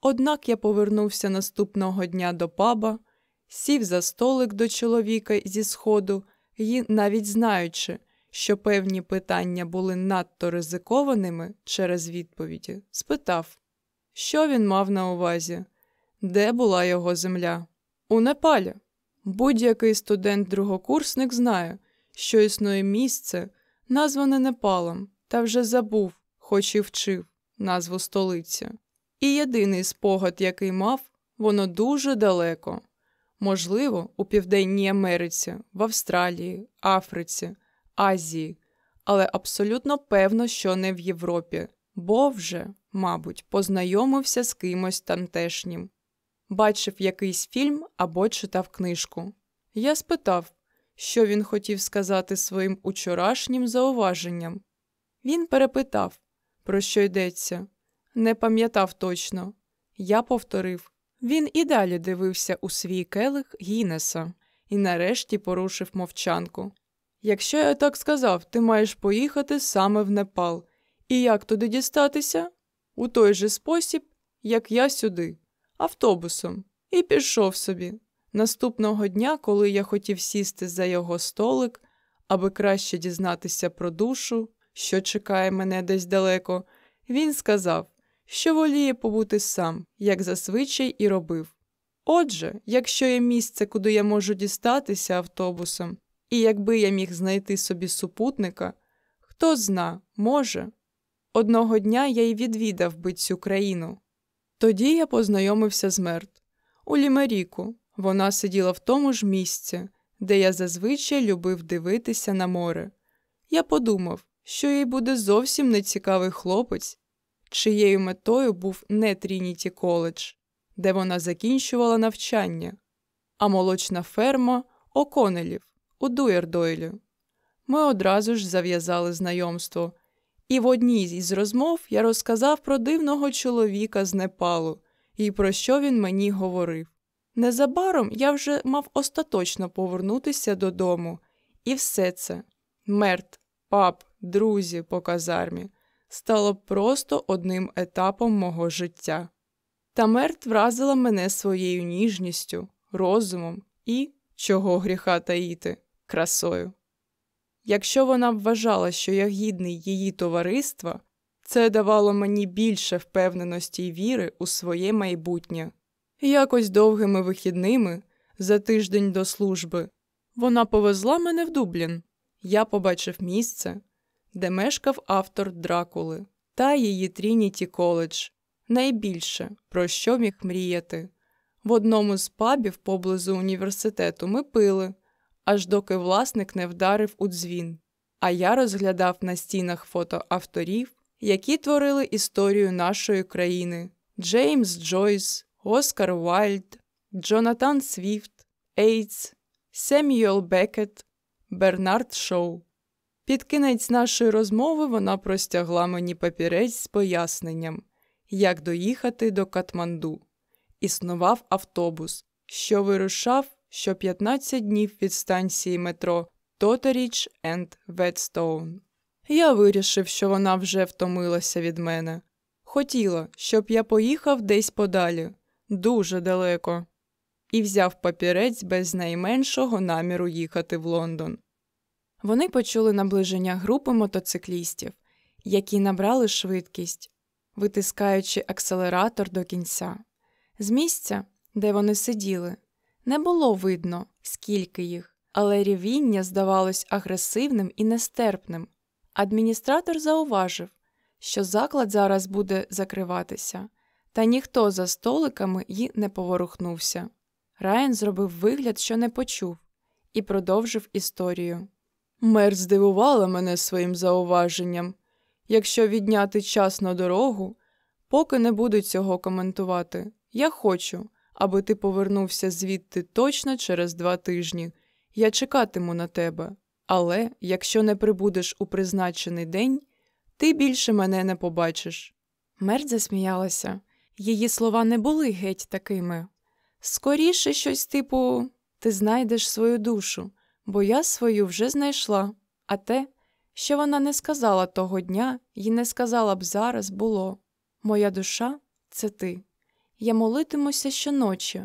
Однак я повернувся наступного дня до паба, сів за столик до чоловіка зі сходу і, навіть знаючи, що певні питання були надто ризикованими через відповіді, спитав, що він мав на увазі, де була його земля. У Непалі. Будь-який студент-другокурсник знає, що існує місце, назване Непалом, та вже забув, хоч і вчив назву столиці. І єдиний спогад, який мав, воно дуже далеко. Можливо, у Південній Америці, в Австралії, Африці, Азії, але абсолютно певно, що не в Європі, бо вже, мабуть, познайомився з кимось тамтешнім. Бачив якийсь фільм або читав книжку. Я спитав, що він хотів сказати своїм учорашнім зауваженням. Він перепитав, про що йдеться, не пам'ятав точно. Я повторив. Він і далі дивився у свій келих Гіннеса і нарешті порушив мовчанку. Якщо я так сказав, ти маєш поїхати саме в Непал. І як туди дістатися? У той же спосіб, як я сюди, автобусом, і пішов собі. Наступного дня, коли я хотів сісти за його столик, аби краще дізнатися про душу, що чекає мене десь далеко, він сказав, що воліє побути сам, як зазвичай і робив. Отже, якщо є місце, куди я можу дістатися автобусом, і якби я міг знайти собі супутника, хто зна, може. Одного дня я й відвідав би цю країну. Тоді я познайомився з Мерт. У Лімеріку вона сиділа в тому ж місці, де я зазвичай любив дивитися на море. Я подумав, що їй буде зовсім нецікавий хлопець, чиєю метою був не Трініті коледж, де вона закінчувала навчання, а молочна ферма Оконелів у Дуєрдойлі. Ми одразу ж зав'язали знайомство, і в одній із розмов я розказав про дивного чоловіка з Непалу і про що він мені говорив. Незабаром я вже мав остаточно повернутися додому, і все це мерт, пап, друзі по казармі стало просто одним етапом мого життя. Та мерт вразила мене своєю ніжністю, розумом і, чого гріха таїти, красою. Якщо вона вважала, що я гідний її товариства, це давало мені більше впевненості й віри у своє майбутнє. Якось довгими вихідними, за тиждень до служби, вона повезла мене в Дублін. Я побачив місце, де мешкав автор Дракули та її Трініті Коледж. Найбільше про що міг мріяти. В одному з пабів поблизу університету ми пили, аж доки власник не вдарив у дзвін. А я розглядав на стінах фото авторів, які творили історію нашої країни: Джеймс Джойс, Оскар Вайльд, Джонатан Свіфт, Ейтс, Семюел Бекет, Бернард Шоу. Під кінець нашої розмови вона простягла мені папірець з поясненням, як доїхати до Катманду. Існував автобус, що вирушав що 15 днів від станції метро Тотерідж енд Ветстоун. Я вирішив, що вона вже втомилася від мене. Хотіла, щоб я поїхав десь подалі, дуже далеко, і взяв папірець без найменшого наміру їхати в Лондон. Вони почули наближення групи мотоциклістів, які набрали швидкість, витискаючи акселератор до кінця. З місця, де вони сиділи, не було видно, скільки їх, але рівіння здавалось агресивним і нестерпним. Адміністратор зауважив, що заклад зараз буде закриватися, та ніхто за столиками й не поворухнувся. Райан зробив вигляд, що не почув, і продовжив історію. Мер здивувала мене своїм зауваженням. Якщо відняти час на дорогу, поки не буду цього коментувати, я хочу, аби ти повернувся звідти точно через два тижні. Я чекатиму на тебе. Але якщо не прибудеш у призначений день, ти більше мене не побачиш. Мерт засміялася. Її слова не були геть такими. Скоріше щось типу ти знайдеш свою душу, бо я свою вже знайшла, а те, що вона не сказала того дня і не сказала б зараз, було Моя душа це ти. Я молитимуся щоночі,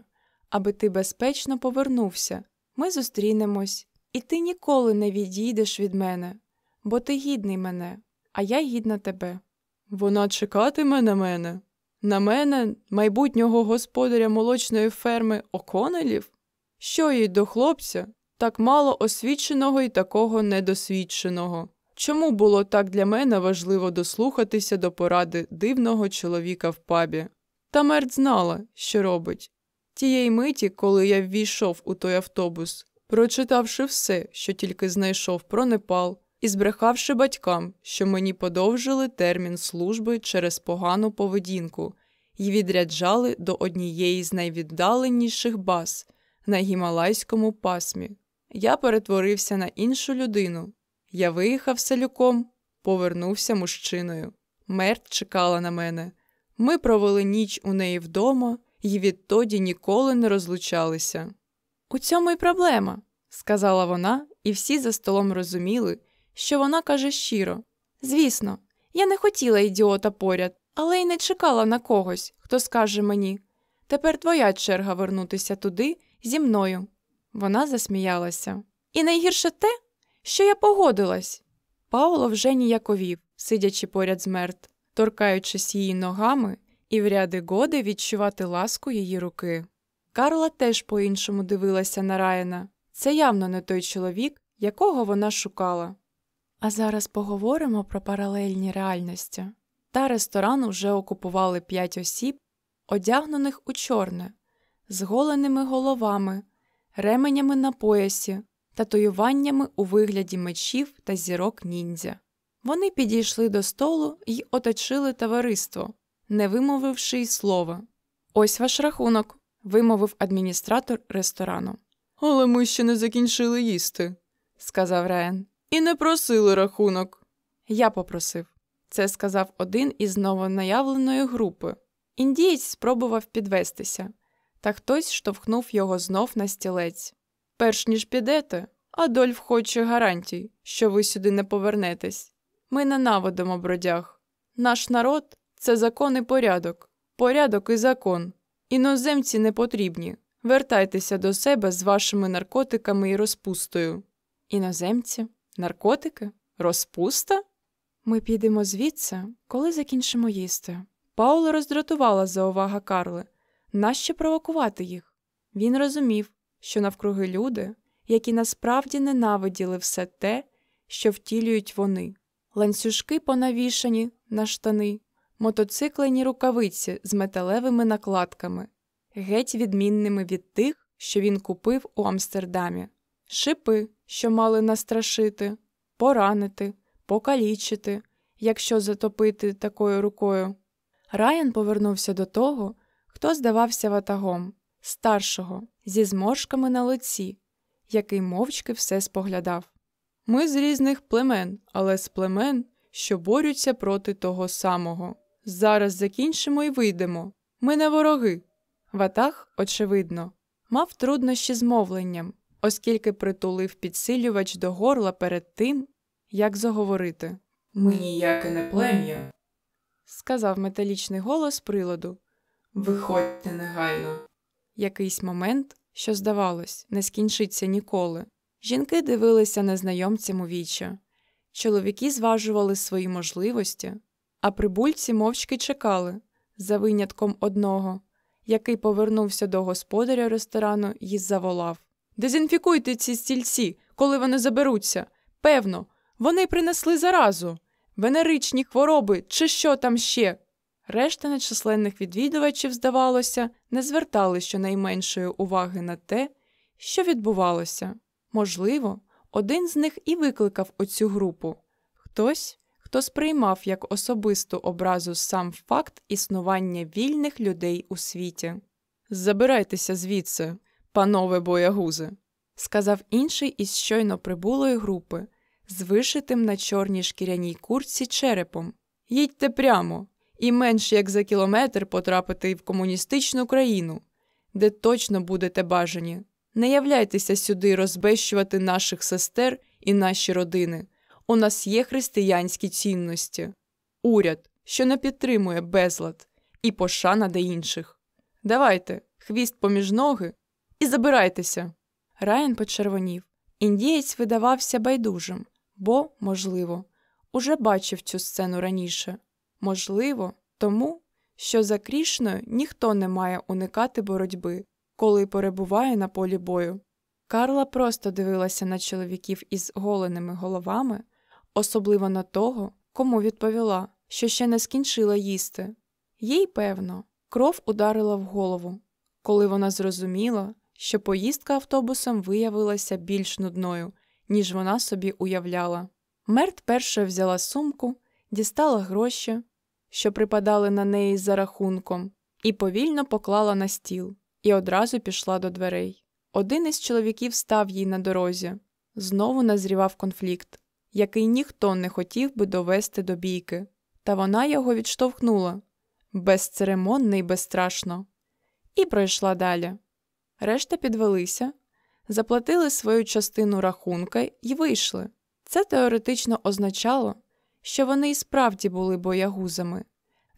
аби ти безпечно повернувся. Ми зустрінемось, і ти ніколи не відійдеш від мене, бо ти гідний мене, а я гідна тебе. Вона чекатиме на мене, на мене, майбутнього господаря молочної ферми Оконелів? Що їй до хлопця, так мало освіченого і такого недосвідченого? Чому було так для мене важливо дослухатися до поради дивного чоловіка в пабі? Та мерт знала, що робить. Тієї миті, коли я ввійшов у той автобус, прочитавши все, що тільки знайшов про Непал, і збрехавши батькам, що мені подовжили термін служби через погану поведінку і відряджали до однієї з найвіддаленіших баз на гімалайському пасмі, я перетворився на іншу людину. Я виїхав селюком, повернувся мужчиною. Мерт чекала на мене. Ми провели ніч у неї вдома і відтоді ніколи не розлучалися. У цьому й проблема, сказала вона, і всі за столом розуміли, що вона каже щиро. Звісно, я не хотіла ідіота поряд, але й не чекала на когось, хто скаже мені тепер твоя черга вернутися туди зі мною. Вона засміялася. І найгірше те, що я погодилась. Пауло вже ніяковів, сидячи поряд з мерт, торкаючись її ногами і в ряди годи відчувати ласку її руки. Карла теж по іншому дивилася на Райана. Це явно не той чоловік, якого вона шукала. А зараз поговоримо про паралельні реальності. Та ресторан вже окупували п'ять осіб, одягнених у чорне, з голеними головами, ременями на поясі, татуюваннями у вигляді мечів та зірок ніндзя. Вони підійшли до столу і оточили товариство, не вимовивши й слова. Ось ваш рахунок, вимовив адміністратор ресторану. Але ми ще не закінчили їсти, сказав Райан. І не просили рахунок. Я попросив. Це сказав один із новонаявленої групи. Індієць спробував підвестися, та хтось штовхнув його знов на стілець. Перш ніж підете, Адольф хоче гарантій, що ви сюди не повернетесь. Ми ненавидимо бродяг. Наш народ це закон і порядок, порядок і закон. Іноземці не потрібні. Вертайтеся до себе з вашими наркотиками і розпустою. Іноземці, наркотики, розпуста? Ми підемо звідси, коли закінчимо їсти. Паула роздратувала заувага Карли. Нащо провокувати їх? Він розумів, що навкруги люди, які насправді ненавиділи все те, що втілюють вони, ланцюжки понавішані на штани, мотоциклені рукавиці з металевими накладками, геть відмінними від тих, що він купив у Амстердамі, шипи, що мали настрашити, поранити, покалічити, якщо затопити такою рукою. Райан повернувся до того, хто здавався ватагом, старшого, зі зморшками на лиці, який мовчки все споглядав. Ми з різних племен, але з племен, що борються проти того самого. Зараз закінчимо і вийдемо. Ми не вороги. Ватаг, очевидно, мав труднощі з мовленням, оскільки притулив підсилювач до горла перед тим, як заговорити. Ми ніяке не плем'я, сказав металічний голос приладу. Виходьте негайно. Якийсь момент, що, здавалось, не скінчиться ніколи. Жінки дивилися незнайомцям у вічі. Чоловіки зважували свої можливості, а прибульці мовчки чекали, за винятком одного, який повернувся до господаря ресторану і заволав Дезінфікуйте ці стільці, коли вони заберуться. Певно, вони принесли заразу, венеричні хвороби чи що там ще. Решта нечисленних відвідувачів, здавалося, не звертали щонайменшої уваги на те, що відбувалося. Можливо, один з них і викликав оцю групу хтось, хто сприймав як особисту образу сам факт існування вільних людей у світі. Забирайтеся звідси, панове боягузи, сказав інший із щойно прибулої групи, з вишитим на чорній шкіряній курці черепом. Їдьте прямо і менш як за кілометр потрапити в комуністичну країну. де точно будете бажані. Не являйтеся сюди розбещувати наших сестер і наші родини. У нас є християнські цінності, уряд, що не підтримує безлад і пошана до інших. Давайте, хвіст поміж ноги і забирайтеся. Райан почервонів. Індієць видавався байдужим, бо, можливо, уже бачив цю сцену раніше. Можливо, тому, що за Крішною ніхто не має уникати боротьби, коли перебуває на полі бою. Карла просто дивилася на чоловіків із голеними головами, особливо на того, кому відповіла, що ще не скінчила їсти. Їй, певно, кров ударила в голову, коли вона зрозуміла, що поїздка автобусом виявилася більш нудною, ніж вона собі уявляла. Мерт першою взяла сумку, дістала гроші, що припадали на неї за рахунком, і повільно поклала на стіл, і одразу пішла до дверей. Один із чоловіків став їй на дорозі. Знову назрівав конфлікт, який ніхто не хотів би довести до бійки, та вона його відштовхнула безцеремонно і безстрашно, і пройшла далі. Решта підвелися, заплатили свою частину рахунка і вийшли. Це теоретично означало, що вони і справді були боягузами,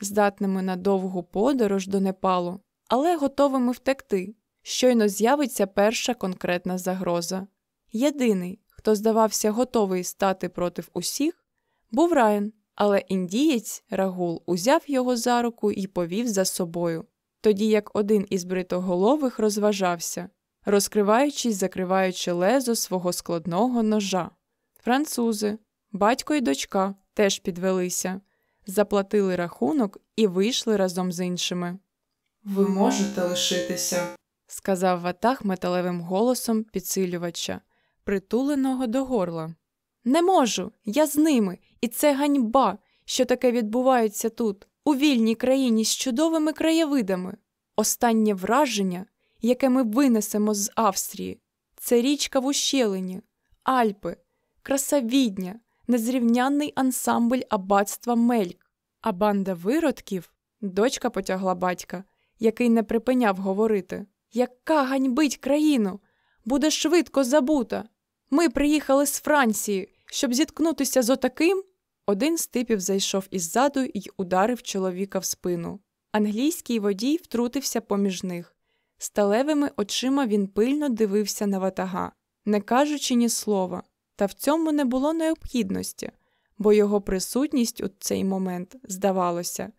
здатними на довгу подорож до Непалу, але готовими втекти. Щойно з'явиться перша конкретна загроза. Єдиний, хто здавався готовий стати проти усіх, був Райан, але індієць Рагул узяв його за руку і повів за собою, тоді як один із бритоголових розважався, розкриваючись, закриваючи лезо свого складного ножа. Французи, батько і дочка теж підвелися, заплатили рахунок і вийшли разом з іншими. Ви можете лишитися, сказав ватах металевим голосом підсилювача, притуленого до горла. Не можу, я з ними, і це ганьба, що таке відбувається тут, у вільній країні з чудовими краєвидами. Останнє враження, яке ми винесемо з Австрії, це річка в ущелині, Альпи, краса відня, незрівнянний ансамбль аббатства Мельк, а банда виродків, дочка потягла батька, який не припиняв говорити. Яка ганьбить країну, буде швидко забута. Ми приїхали з Франції, щоб зіткнутися з отаким. Один з типів зайшов іззаду і ударив чоловіка в спину. Англійський водій втрутився поміж них. Сталевими очима він пильно дивився на ватага, не кажучи ні слова, та в цьому не було необхідності, бо його присутність у цей момент, здавалося,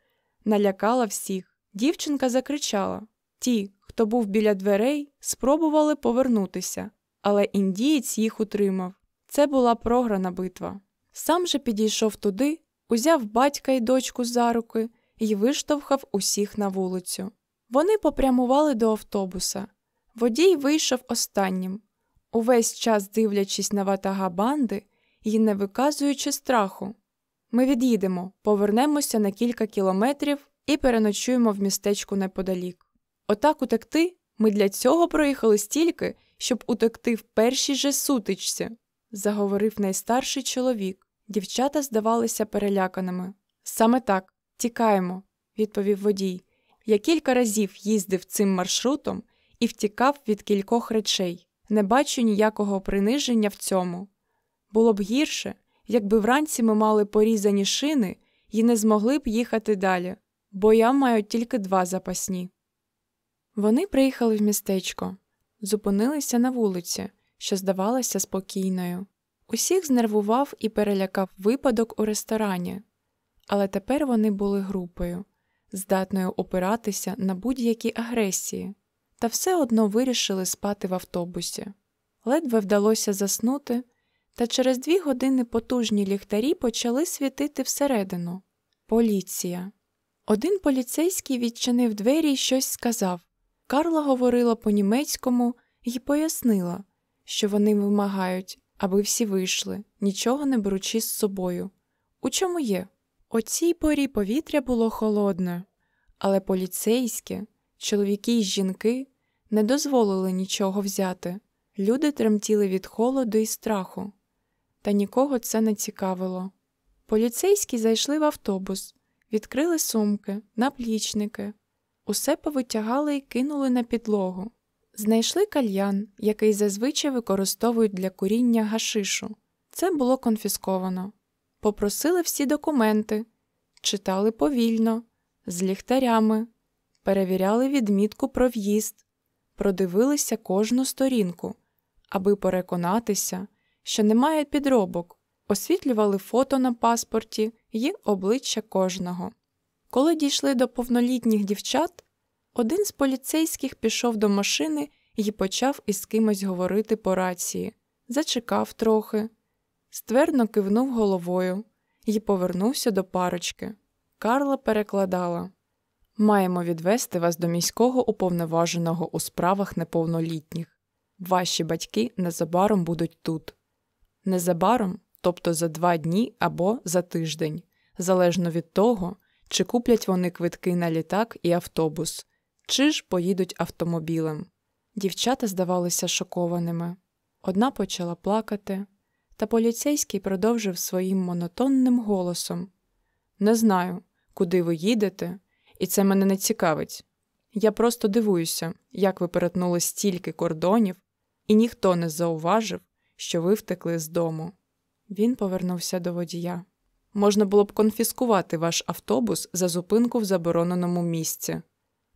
налякала всіх. Дівчинка закричала Ті, хто був біля дверей, спробували повернутися, але індієць їх утримав. Це була програна битва. Сам же підійшов туди, узяв батька і дочку за руки і виштовхав усіх на вулицю. Вони попрямували до автобуса. Водій вийшов останнім, увесь час дивлячись на ватага банди і не виказуючи страху. Ми від'їдемо, повернемося на кілька кілометрів і переночуємо в містечку неподалік. Отак утекти ми для цього проїхали стільки, щоб утекти в першій же сутичці, заговорив найстарший чоловік. Дівчата здавалися переляканими. Саме так, тікаємо, відповів водій. Я кілька разів їздив цим маршрутом і втікав від кількох речей. Не бачу ніякого приниження в цьому. Було б гірше, якби вранці ми мали порізані шини і не змогли б їхати далі, бо я маю тільки два запасні. Вони приїхали в містечко, зупинилися на вулиці, що здавалася спокійною. Усіх знервував і перелякав випадок у ресторані, але тепер вони були групою, здатною опиратися на будь-які агресії, та все одно вирішили спати в автобусі. Ледве вдалося заснути, та через дві години потужні ліхтарі почали світити всередину. Поліція. Один поліцейський відчинив двері і щось сказав. Карла говорила по німецькому і пояснила, що вони вимагають, аби всі вийшли, нічого не беручи з собою. У чому є? О цій порі повітря було холодне, але поліцейські, чоловіки й жінки не дозволили нічого взяти. Люди тремтіли від холоду і страху, та нікого це не цікавило. Поліцейські зайшли в автобус, відкрили сумки, наплічники. Усе повитягали і кинули на підлогу. Знайшли кальян, який зазвичай використовують для куріння гашишу. Це було конфісковано. Попросили всі документи, читали повільно, з ліхтарями, перевіряли відмітку про в'їзд, продивилися кожну сторінку, аби переконатися, що немає підробок, освітлювали фото на паспорті і обличчя кожного. Коли дійшли до повнолітніх дівчат, один з поліцейських пішов до машини і почав із кимось говорити по рації, зачекав трохи, ствердно кивнув головою і повернувся до парочки. Карла перекладала Маємо відвести вас до міського уповноваженого у справах неповнолітніх. Ваші батьки незабаром будуть тут. Незабаром, тобто за два дні або за тиждень, залежно від того, чи куплять вони квитки на літак і автобус, чи ж поїдуть автомобілем. Дівчата здавалися шокованими. Одна почала плакати, та поліцейський продовжив своїм монотонним голосом Не знаю, куди ви їдете, і це мене не цікавить. Я просто дивуюся, як ви перетнули стільки кордонів, і ніхто не зауважив, що ви втекли з дому. Він повернувся до водія. Можна було б конфіскувати ваш автобус за зупинку в забороненому місці.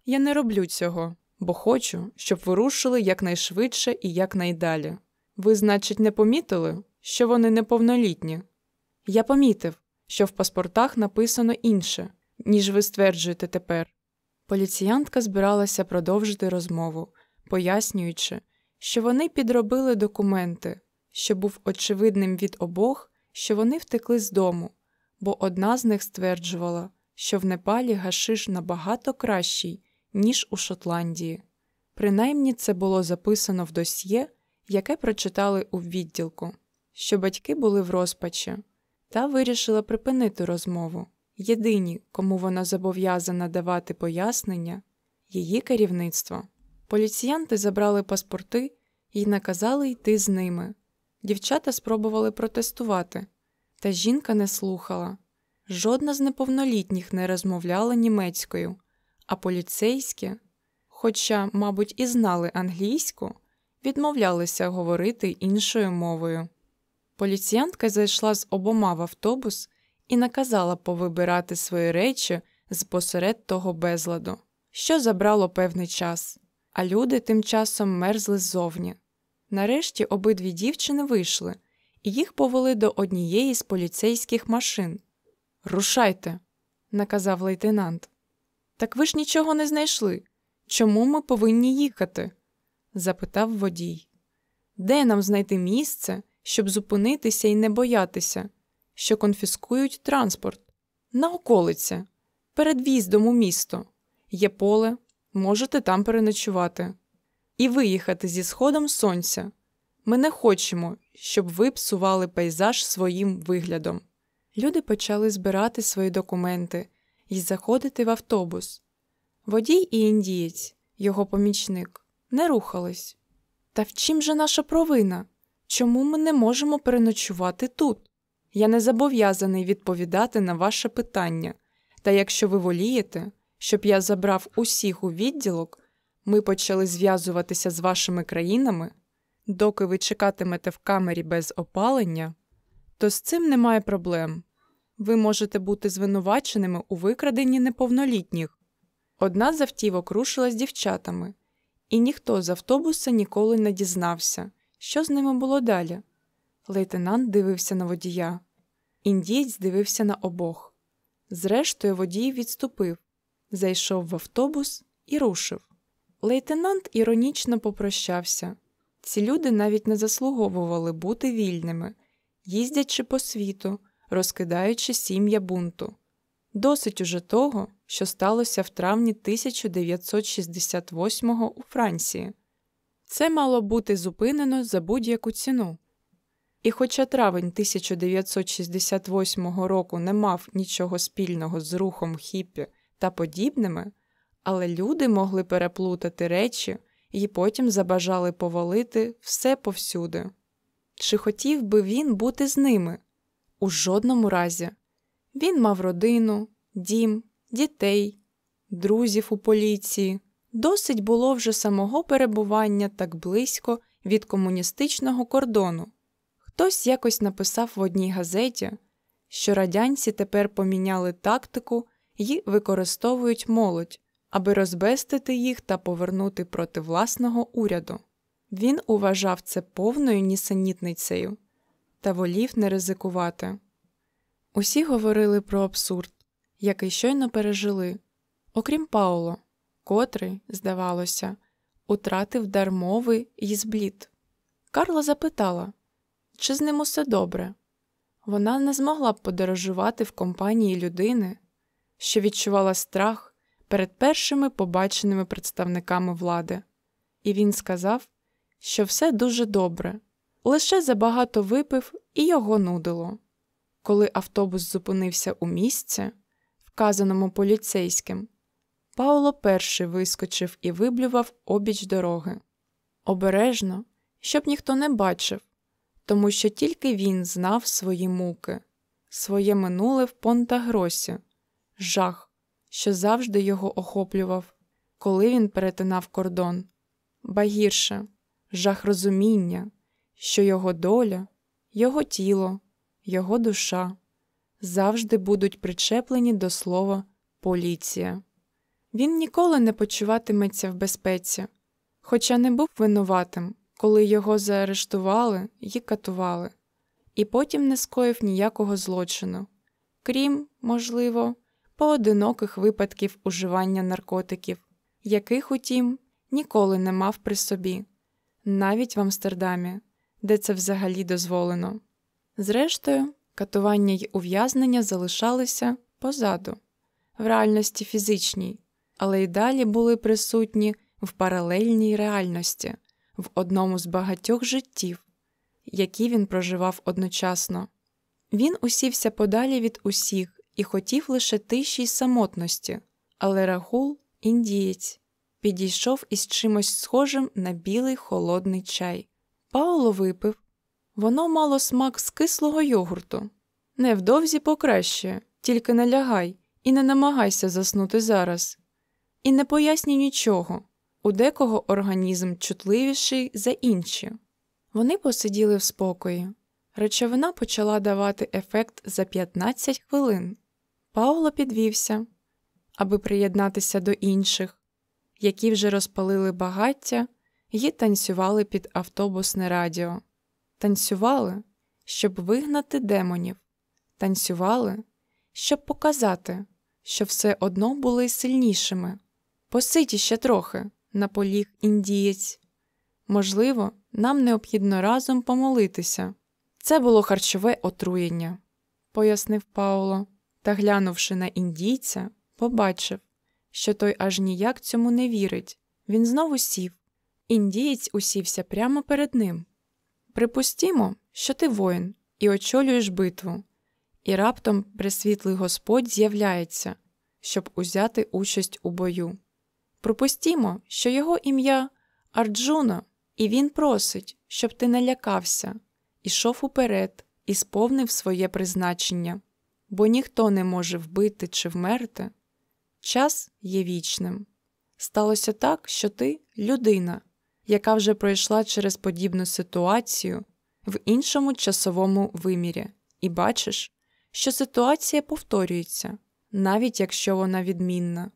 Я не роблю цього, бо хочу, щоб ви рушили якнайшвидше і якнайдалі. Ви, значить, не помітили, що вони неповнолітні? Я помітив, що в паспортах написано інше, ніж ви стверджуєте тепер. Поліціянтка збиралася продовжити розмову, пояснюючи, що вони підробили документи, що був очевидним від обох, що вони втекли з дому, бо одна з них стверджувала, що в Непалі гашиш набагато кращий, ніж у Шотландії. Принаймні це було записано в досьє, яке прочитали у відділку, що батьки були в розпачі, та вирішила припинити розмову. Єдині, кому вона зобов'язана давати пояснення, її керівництво. Поліціянти забрали паспорти і наказали йти з ними. Дівчата спробували протестувати, та жінка не слухала. Жодна з неповнолітніх не розмовляла німецькою, а поліцейські, хоча, мабуть, і знали англійську, відмовлялися говорити іншою мовою. Поліціянтка зайшла з обома в автобус і наказала повибирати свої речі з посеред того безладу, що забрало певний час, а люди тим часом мерзли ззовні. Нарешті обидві дівчини вийшли, і їх повели до однієї з поліцейських машин. Рушайте, наказав лейтенант. Так ви ж нічого не знайшли. Чому ми повинні їхати? запитав водій. Де нам знайти місце, щоб зупинитися і не боятися, що конфіскують транспорт? На околиці, перед в'їздом у місто. Є поле, можете там переночувати і виїхати зі сходом сонця. Ми не хочемо, щоб ви псували пейзаж своїм виглядом. Люди почали збирати свої документи і заходити в автобус. Водій і індієць, його помічник, не рухались. Та в чим же наша провина? Чому ми не можемо переночувати тут? Я не зобов'язаний відповідати на ваше питання, та якщо ви волієте, щоб я забрав усіх у відділок, ми почали зв'язуватися з вашими країнами, доки ви чекатимете в камері без опалення, то з цим немає проблем. Ви можете бути звинуваченими у викраденні неповнолітніх. Одна з автівок рушила з дівчатами, і ніхто з автобуса ніколи не дізнався, що з ними було далі. Лейтенант дивився на водія, індієць дивився на обох. Зрештою, водій відступив, зайшов в автобус і рушив. Лейтенант іронічно попрощався. Ці люди навіть не заслуговували бути вільними, їздячи по світу, розкидаючи сім'я бунту. Досить уже того, що сталося в травні 1968-го у Франції. Це мало бути зупинено за будь-яку ціну. І хоча травень 1968 року не мав нічого спільного з рухом хіппі та подібними, але люди могли переплутати речі і потім забажали повалити все повсюди. Чи хотів би він бути з ними? У жодному разі. Він мав родину, дім, дітей, друзів у поліції. Досить було вже самого перебування так близько від комуністичного кордону. Хтось якось написав в одній газеті, що радянці тепер поміняли тактику і використовують молодь, аби розбестити їх та повернути проти власного уряду. Він уважав це повною нісенітницею та волів не ризикувати. Усі говорили про абсурд, який щойно пережили, окрім Пауло, котрий, здавалося, утратив дар мови і зблід. Карла запитала, чи з ним усе добре. Вона не змогла б подорожувати в компанії людини, що відчувала страх перед першими побаченими представниками влади, і він сказав, що все дуже добре, лише забагато випив і його нудило. Коли автобус зупинився у місці, вказаному поліцейським, Пауло перший вискочив і виблював обіч дороги. Обережно, щоб ніхто не бачив, тому що тільки він знав свої муки, своє минуле в Понтагросі, жах, що завжди його охоплював, коли він перетинав кордон, ба гірше, жах розуміння, що його доля, його тіло, його душа завжди будуть причеплені до слова поліція. Він ніколи не почуватиметься в безпеці, хоча не був винуватим, коли його заарештували і катували, і потім не скоїв ніякого злочину, крім, можливо, поодиноких випадків уживання наркотиків, яких, утім, ніколи не мав при собі, навіть в Амстердамі, де це взагалі дозволено. Зрештою, катування й ув'язнення залишалися позаду, в реальності фізичній, але й далі були присутні в паралельній реальності, в одному з багатьох життів, які він проживав одночасно. Він усівся подалі від усіх і хотів лише тиші й самотності, але Рагул, індієць, підійшов із чимось схожим на білий холодний чай. Пауло випив. Воно мало смак з кислого йогурту. Невдовзі покраще, тільки не лягай і не намагайся заснути зараз. І не пояснюй нічого у декого організм чутливіший за інші. Вони посиділи в спокої. Речовина почала давати ефект за 15 хвилин. Пауло підвівся, аби приєднатися до інших, які вже розпалили багаття і танцювали під автобусне радіо. Танцювали, щоб вигнати демонів, танцювали, щоб показати, що все одно були сильнішими. Поситі ще трохи, наполіг індієць. Можливо, нам необхідно разом помолитися. Це було харчове отруєння, пояснив Пауло, та, глянувши на індійця, побачив, що той аж ніяк цьому не вірить. Він знову сів. Індієць усівся прямо перед ним. Припустімо, що ти воїн і очолюєш битву, і раптом пресвітлий Господь з'являється, щоб узяти участь у бою. Припустімо, що його ім'я Арджуна, і він просить, щоб ти не лякався, ішов уперед і сповнив своє призначення, бо ніхто не може вбити чи вмерти. Час є вічним. Сталося так, що ти людина, яка вже пройшла через подібну ситуацію в іншому часовому вимірі, і бачиш, що ситуація повторюється, навіть якщо вона відмінна.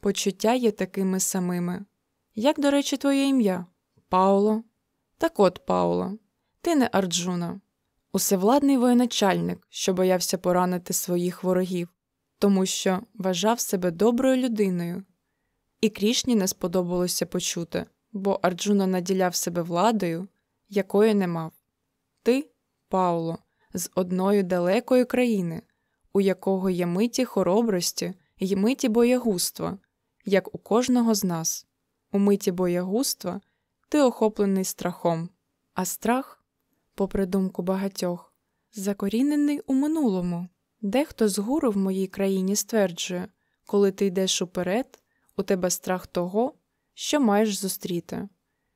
Почуття є такими самими. Як, до речі, твоє ім'я? Пауло. Так от, Пауло, ти не Арджуна, усевладний воєначальник, що боявся поранити своїх ворогів, тому що вважав себе доброю людиною. І Крішні не сподобалося почути, бо Арджуна наділяв себе владою, якої не мав. Ти, Пауло, з одної далекої країни, у якого є миті хоробрості й миті боягузтва, як у кожного з нас. У миті боягузтва ти охоплений страхом, а страх, попри думку багатьох, закорінений у минулому. Дехто з гуру в моїй країні стверджує, коли ти йдеш уперед, у тебе страх того, що маєш зустріти.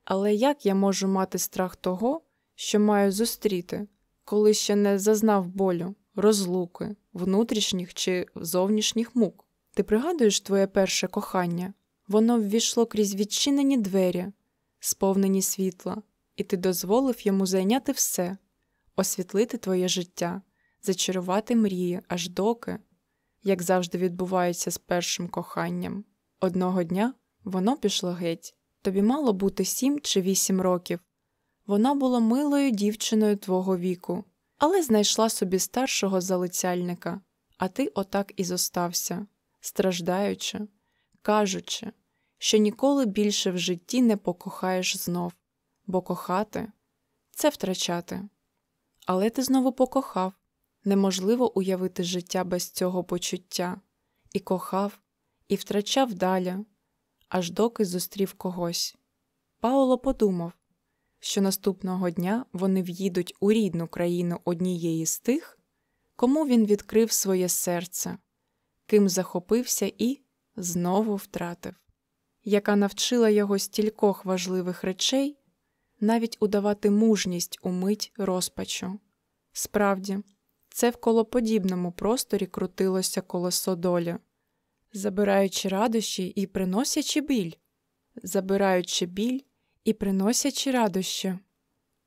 Але як я можу мати страх того, що маю зустріти, коли ще не зазнав болю, розлуки, внутрішніх чи зовнішніх мук? Ти пригадуєш твоє перше кохання? Воно ввійшло крізь відчинені двері, сповнені світла, і ти дозволив йому зайняти все, освітлити твоє життя, зачарувати мрії, аж доки, як завжди відбувається з першим коханням. Одного дня воно пішло геть. Тобі мало бути сім чи вісім років. Вона була милою дівчиною твого віку, але знайшла собі старшого залицяльника, а ти отак і зостався, страждаючи, кажучи, що ніколи більше в житті не покохаєш знов, бо кохати це втрачати. Але ти знову покохав неможливо уявити життя без цього почуття, і кохав, і втрачав далі, аж доки зустрів когось. Пауло подумав, що наступного дня вони в'їдуть у рідну країну однієї з тих, кому він відкрив своє серце, ким захопився і знову втратив, яка навчила його стількох важливих речей, навіть удавати мужність у мить розпачу. Справді, це в колоподібному просторі крутилося колесо долі, забираючи радощі і приносячи біль, забираючи біль і приносячи радощі.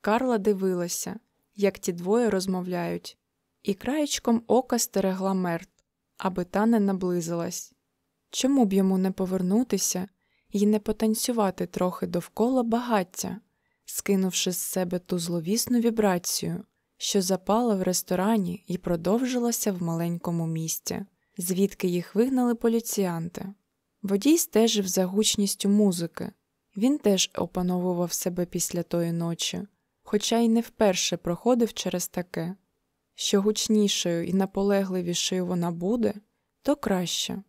Карла дивилася, як ті двоє розмовляють, і краєчком ока стерегла мертв, аби та не наблизилась. Чому б йому не повернутися і не потанцювати трохи довкола багаття, скинувши з себе ту зловісну вібрацію, що запала в ресторані і продовжилася в маленькому місті, звідки їх вигнали поліціянти. Водій стежив за гучністю музики. Він теж опановував себе після тої ночі, хоча й не вперше проходив через таке. Що гучнішою і наполегливішою вона буде, то краще.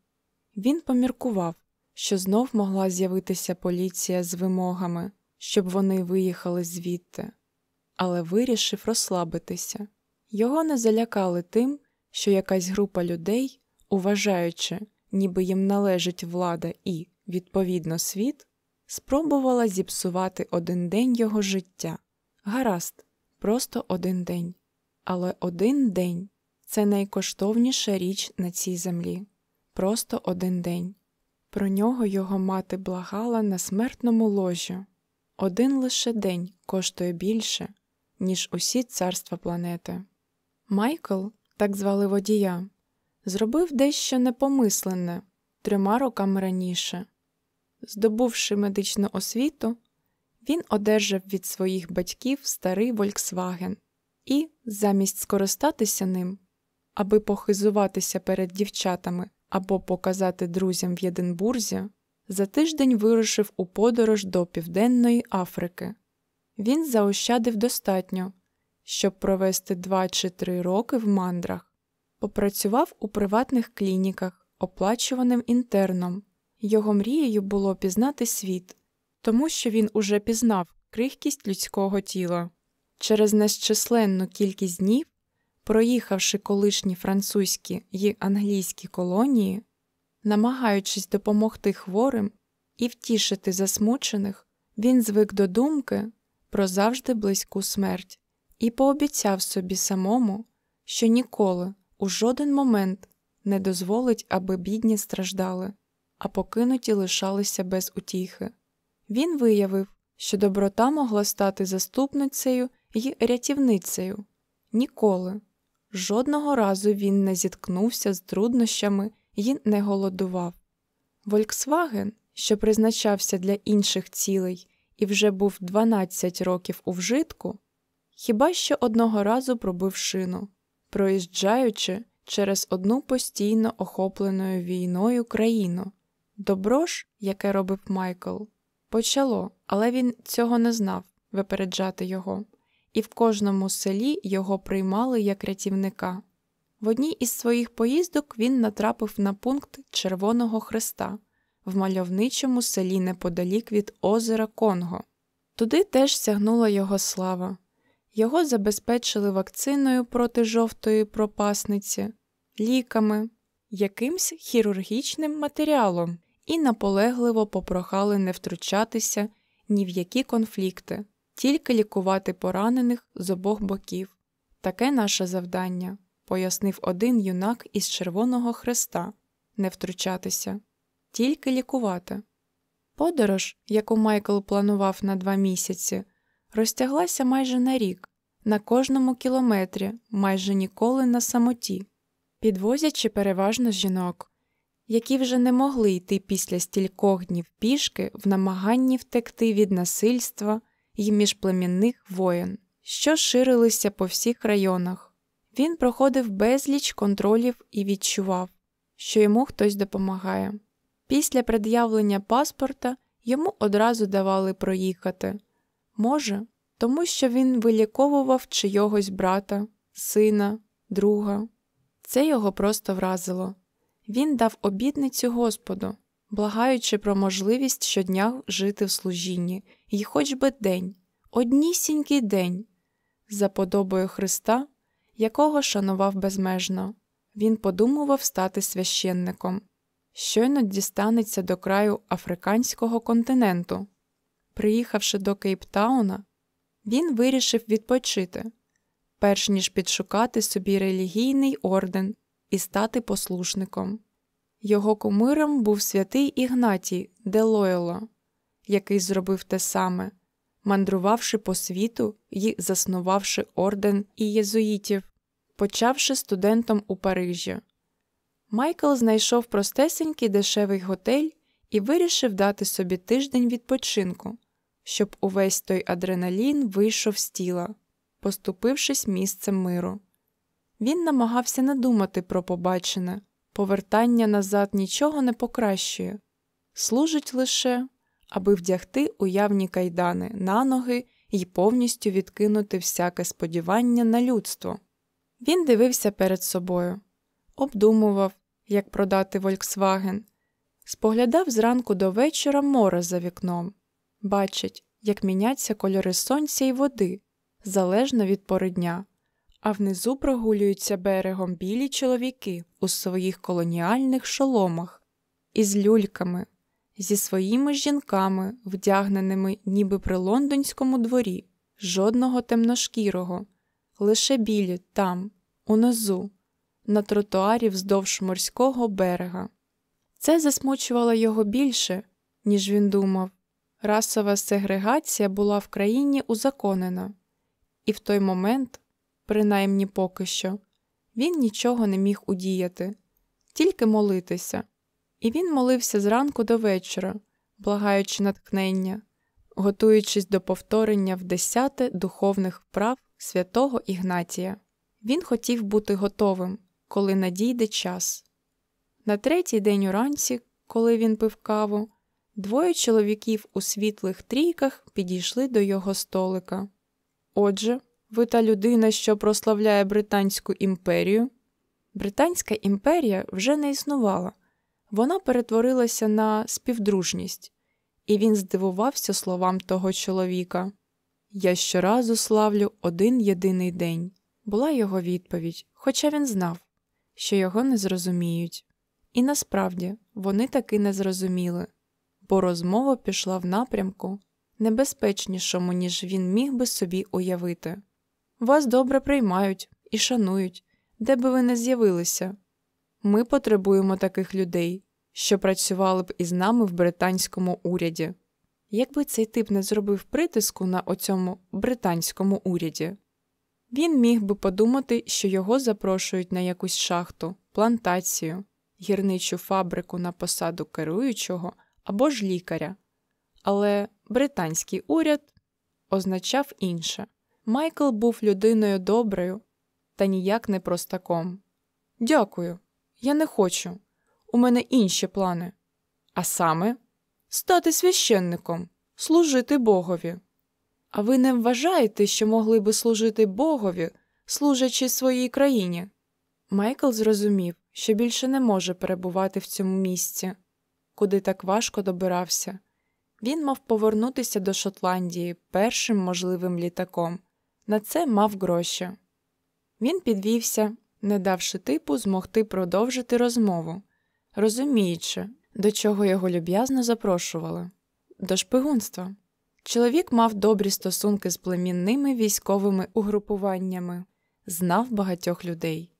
Він поміркував, що знов могла з'явитися поліція з вимогами, щоб вони виїхали звідти, але вирішив розслабитися. Його не залякали тим, що якась група людей, уважаючи, ніби їм належить влада і, відповідно, світ, спробувала зіпсувати один день його життя. Гаразд, просто один день. Але один день це найкоштовніша річ на цій землі. Просто один день. Про нього його мати благала на смертному ложі. Один лише день коштує більше, ніж усі царства планети. Майкл, так звали водія, зробив дещо непомисленне трьома роками раніше. Здобувши медичну освіту, він одержав від своїх батьків старий Volkswagen і, замість скористатися ним, аби похизуватися перед дівчатами або показати друзям в Єдинбурзі, за тиждень вирушив у подорож до Південної Африки. Він заощадив достатньо, щоб провести два чи три роки в мандрах, попрацював у приватних клініках, оплачуваним інтерном. Його мрією було пізнати світ, тому що він уже пізнав крихкість людського тіла. Через незчисленну кількість днів, проїхавши колишні французькі й англійські колонії, намагаючись допомогти хворим і втішити засмучених, він звик до думки про завжди близьку смерть і пообіцяв собі самому, що ніколи, у жоден момент не дозволить, аби бідні страждали, а покинуті лишалися без утіхи. Він виявив, що доброта могла стати заступницею й рятівницею. Ніколи. Жодного разу він не зіткнувся з труднощами й не голодував. Volkswagen, що призначався для інших цілей і вже був 12 років у вжитку, хіба що одного разу пробив шину, проїжджаючи через одну постійно охопленою війною країну. Добро ж, яке робив Майкл, почало, але він цього не знав випереджати його, і в кожному селі його приймали як рятівника. В одній із своїх поїздок він натрапив на пункт Червоного Хреста в мальовничому селі неподалік від озера Конго. Туди теж сягнула його слава. Його забезпечили вакциною проти жовтої пропасниці, ліками, якимсь хірургічним матеріалом і наполегливо попрохали не втручатися ні в які конфлікти, тільки лікувати поранених з обох боків. Таке наше завдання, пояснив один юнак із Червоного Хреста, не втручатися, тільки лікувати. Подорож, яку Майкл планував на два місяці, розтяглася майже на рік, на кожному кілометрі, майже ніколи на самоті, підвозячи переважно жінок, які вже не могли йти після стількох днів пішки в намаганні втекти від насильства і міжплемінних воєн, що ширилися по всіх районах. Він проходив безліч контролів і відчував, що йому хтось допомагає. Після пред'явлення паспорта йому одразу давали проїхати. Може, тому що він виліковував чийогось брата, сина, друга. Це його просто вразило. Він дав обітницю Господу, благаючи про можливість щодня жити в служінні, і хоч би день, однісінький день, за подобою Христа, якого шанував безмежно. Він подумував стати священником, щойно дістанеться до краю африканського континенту. Приїхавши до Кейптауна, він вирішив відпочити, перш ніж підшукати собі релігійний орден і стати послушником. Його кумиром був святий Ігнатій де Лойла, який зробив те саме, мандрувавши по світу і заснувавши орден і єзуїтів, почавши студентом у Парижі. Майкл знайшов простесенький дешевий готель і вирішив дати собі тиждень відпочинку, щоб увесь той адреналін вийшов з тіла, поступившись місцем миру. Він намагався не думати про побачене, повертання назад нічого не покращує, служить лише, аби вдягти уявні кайдани на ноги і повністю відкинути всяке сподівання на людство. Він дивився перед собою, обдумував, як продати Volkswagen, споглядав зранку до вечора море за вікном, бачить, як міняться кольори сонця і води залежно від пори дня а внизу прогулюються берегом білі чоловіки у своїх колоніальних шоломах із люльками, зі своїми жінками, вдягненими ніби при лондонському дворі, жодного темношкірого, лише білі там, унизу, на тротуарі вздовж морського берега. Це засмучувало його більше, ніж він думав. Расова сегрегація була в країні узаконена, і в той момент принаймні поки що, він нічого не міг удіяти, тільки молитися. І він молився зранку до вечора, благаючи натхнення, готуючись до повторення в десяте духовних вправ святого Ігнатія. Він хотів бути готовим, коли надійде час. На третій день уранці, коли він пив каву, двоє чоловіків у світлих трійках підійшли до його столика. Отже, ви та людина, що прославляє Британську імперію. Британська імперія вже не існувала, вона перетворилася на співдружність, і він здивувався словам того чоловіка. Я щоразу славлю один єдиний день, була його відповідь, хоча він знав, що його не зрозуміють. І насправді вони таки не зрозуміли, бо розмова пішла в напрямку небезпечнішому, ніж він міг би собі уявити. Вас добре приймають і шанують, де би ви не з'явилися. Ми потребуємо таких людей, що працювали б із нами в британському уряді. Якби цей тип не зробив притиску на оцьому британському уряді, він міг би подумати, що його запрошують на якусь шахту, плантацію, гірничу фабрику на посаду керуючого або ж лікаря. Але британський уряд означав інше. Майкл був людиною доброю та ніяк не простаком. Дякую, я не хочу. У мене інші плани. А саме стати священником, служити Богові. А ви не вважаєте, що могли би служити Богові, служачи своїй країні? Майкл зрозумів, що більше не може перебувати в цьому місці, куди так важко добирався. Він мав повернутися до Шотландії першим можливим літаком. На це мав гроші. Він підвівся, не давши типу змогти продовжити розмову, розуміючи, до чого його люб'язно запрошували до шпигунства. Чоловік мав добрі стосунки з племінними військовими угрупуваннями, знав багатьох людей.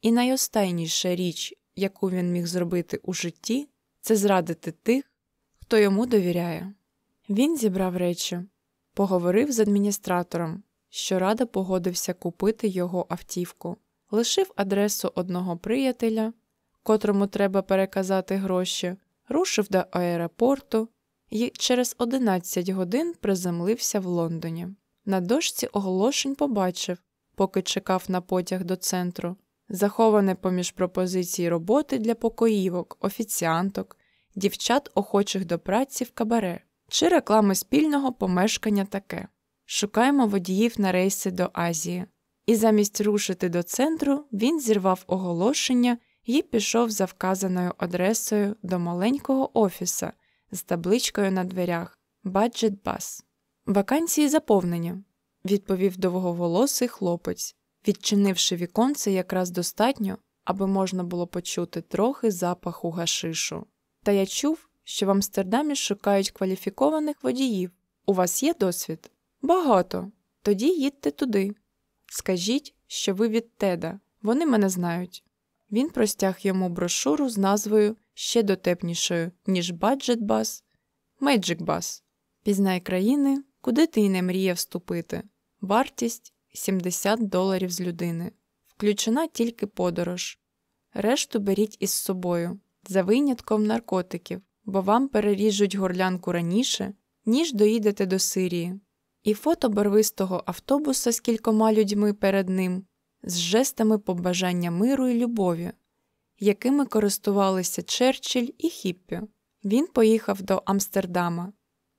І найостайніша річ, яку він міг зробити у житті, це зрадити тих, хто йому довіряє. Він зібрав речі, поговорив з адміністратором, що радо погодився купити його автівку, лишив адресу одного приятеля, котрому треба переказати гроші, рушив до аеропорту і через 11 годин приземлився в Лондоні. На дошці оголошень побачив, поки чекав на потяг до центру, заховане поміж пропозицій роботи для покоївок, офіціанток, дівчат, охочих до праці в кабаре чи реклами спільного помешкання таке. Шукаємо водіїв на рейси до Азії. І замість рушити до центру він зірвав оголошення і пішов за вказаною адресою до маленького офіса з табличкою на дверях Budget Bus. Вакансії заповнені, відповів довговолосий хлопець, відчинивши віконце якраз достатньо, аби можна було почути трохи запаху гашишу. Та я чув, що в Амстердамі шукають кваліфікованих водіїв. У вас є досвід? Багато. Тоді їдьте туди. Скажіть, що ви від Теда, вони мене знають. Він простяг йому брошуру з назвою ще дотепнішою, ніж Budget Bus, Magic Bus. Пізнай країни, куди ти й не мріяв вступити. Вартість 70 доларів з людини, включена тільки подорож. Решту беріть із собою, за винятком наркотиків, бо вам переріжуть горлянку раніше, ніж доїдете до Сирії. І фото барвистого автобуса з кількома людьми перед ним, з жестами побажання миру і любові, якими користувалися Черчилль і Хіппі. Він поїхав до Амстердама,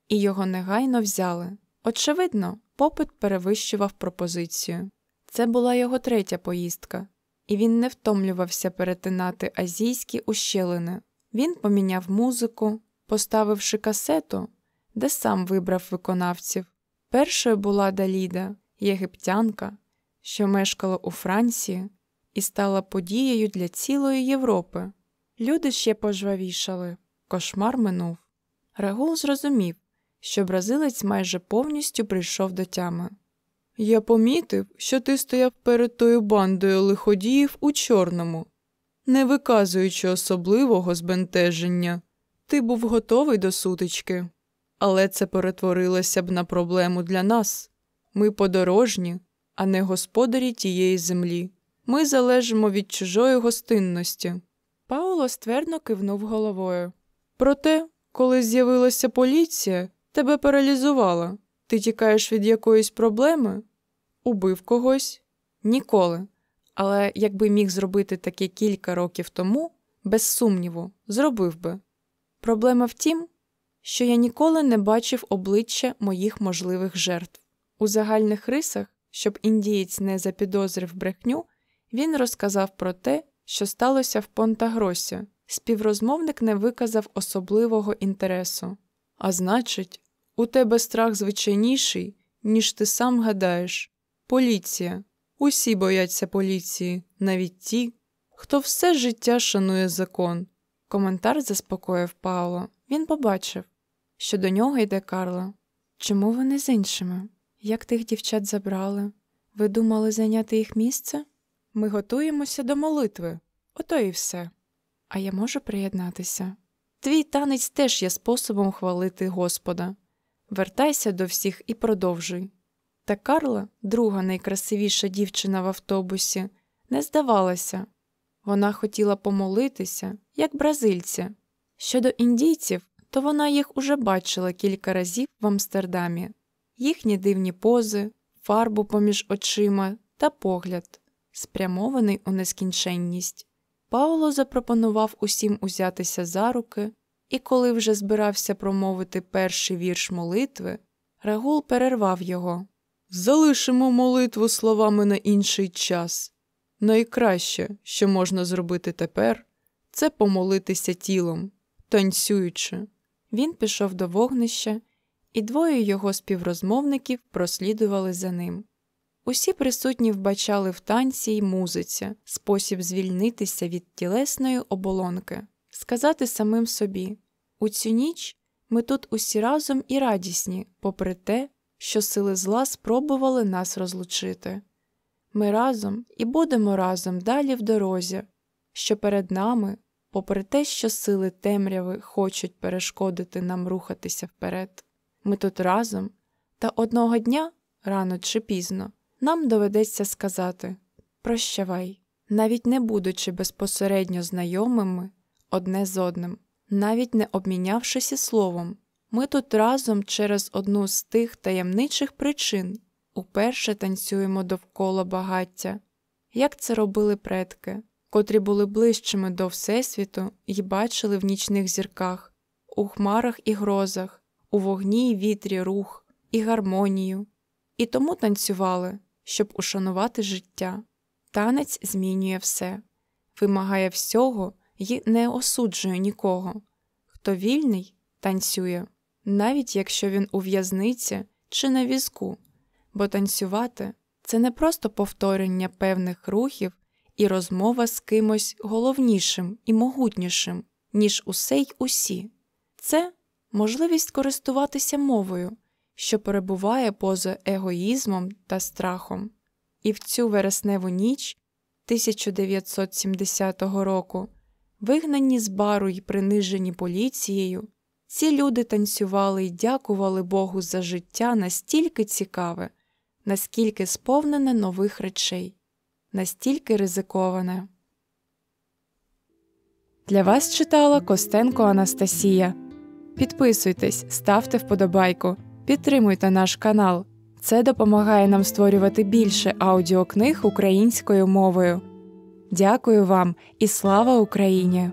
і його негайно взяли. Очевидно, попит перевищував пропозицію. Це була його третя поїздка, і він не втомлювався перетинати азійські ущелини. Він поміняв музику, поставивши касету, де сам вибрав виконавців. Першою була Даліда, єгиптянка, що мешкала у Франції і стала подією для цілої Європи. Люди ще пожвавішали, кошмар минув. Рагул зрозумів, що бразилець майже повністю прийшов до тями. Я помітив, що ти стояв перед тою бандою лиходіїв у чорному, не виказуючи особливого збентеження, ти був готовий до сутички, але це перетворилося б на проблему для нас. Ми подорожні, а не господарі тієї землі. Ми залежимо від чужої гостинності. Пауло ствердно кивнув головою. Проте, коли з'явилася поліція, тебе паралізувала. Ти тікаєш від якоїсь проблеми? Убив когось? Ніколи. Але якби міг зробити таке кілька років тому, без сумніву, зробив би. Проблема в тім, що я ніколи не бачив обличчя моїх можливих жертв. У загальних рисах, щоб індієць не запідозрив брехню, він розказав про те, що сталося в Понтагросі. Співрозмовник не виказав особливого інтересу. А значить, у тебе страх звичайніший, ніж ти сам гадаєш. Поліція. Усі бояться поліції, навіть ті, хто все життя шанує закон. Коментар заспокоїв Пауло. Він побачив, що до нього йде Карла. Чому вони з іншими? Як тих дівчат забрали? Ви думали зайняти їх місце? Ми готуємося до молитви, ото і все. А я можу приєднатися. Твій танець теж є способом хвалити Господа. Вертайся до всіх і продовжуй. Та Карла, друга найкрасивіша дівчина в автобусі, не здавалася. Вона хотіла помолитися, як бразильці. Щодо індійців, то вона їх уже бачила кілька разів в Амстердамі, їхні дивні пози, фарбу поміж очима та погляд, спрямований у нескінченність. Пауло запропонував усім узятися за руки, і коли вже збирався промовити перший вірш молитви, Рагул перервав його. Залишимо молитву словами на інший час. Найкраще, що можна зробити тепер, це помолитися тілом, танцюючи. Він пішов до вогнища, і двоє його співрозмовників прослідували за ним. Усі присутні вбачали в танці й музиці спосіб звільнитися від тілесної оболонки, сказати самим собі у цю ніч ми тут усі разом і радісні, попри те, що сили зла спробували нас розлучити. Ми разом і будемо разом далі в дорозі, що перед нами, попри те, що сили темряви хочуть перешкодити нам рухатися вперед, ми тут разом, та одного дня, рано чи пізно, нам доведеться сказати прощавай, навіть не будучи безпосередньо знайомими одне з одним, навіть не обмінявшись і словом. Ми тут разом через одну з тих таємничих причин уперше танцюємо довкола багаття, як це робили предки, котрі були ближчими до Всесвіту і бачили в нічних зірках, у хмарах і грозах, у вогні й вітрі рух і гармонію, і тому танцювали, щоб ушанувати життя. Танець змінює все, вимагає всього і не осуджує нікого. Хто вільний, танцює, навіть якщо він у в'язниці чи на візку, бо танцювати це не просто повторення певних рухів і розмова з кимось головнішим і могутнішим, ніж усе й усі, це можливість користуватися мовою, що перебуває поза егоїзмом та страхом. І в цю вересневу ніч 1970 року, вигнані з бару й принижені поліцією, ці люди танцювали й дякували Богу за життя настільки цікаве, наскільки сповнене нових речей, настільки ризиковане. Для вас читала Костенко Анастасія. Підписуйтесь, ставте вподобайку, підтримуйте наш канал. Це допомагає нам створювати більше аудіокниг українською мовою. Дякую вам і слава Україні!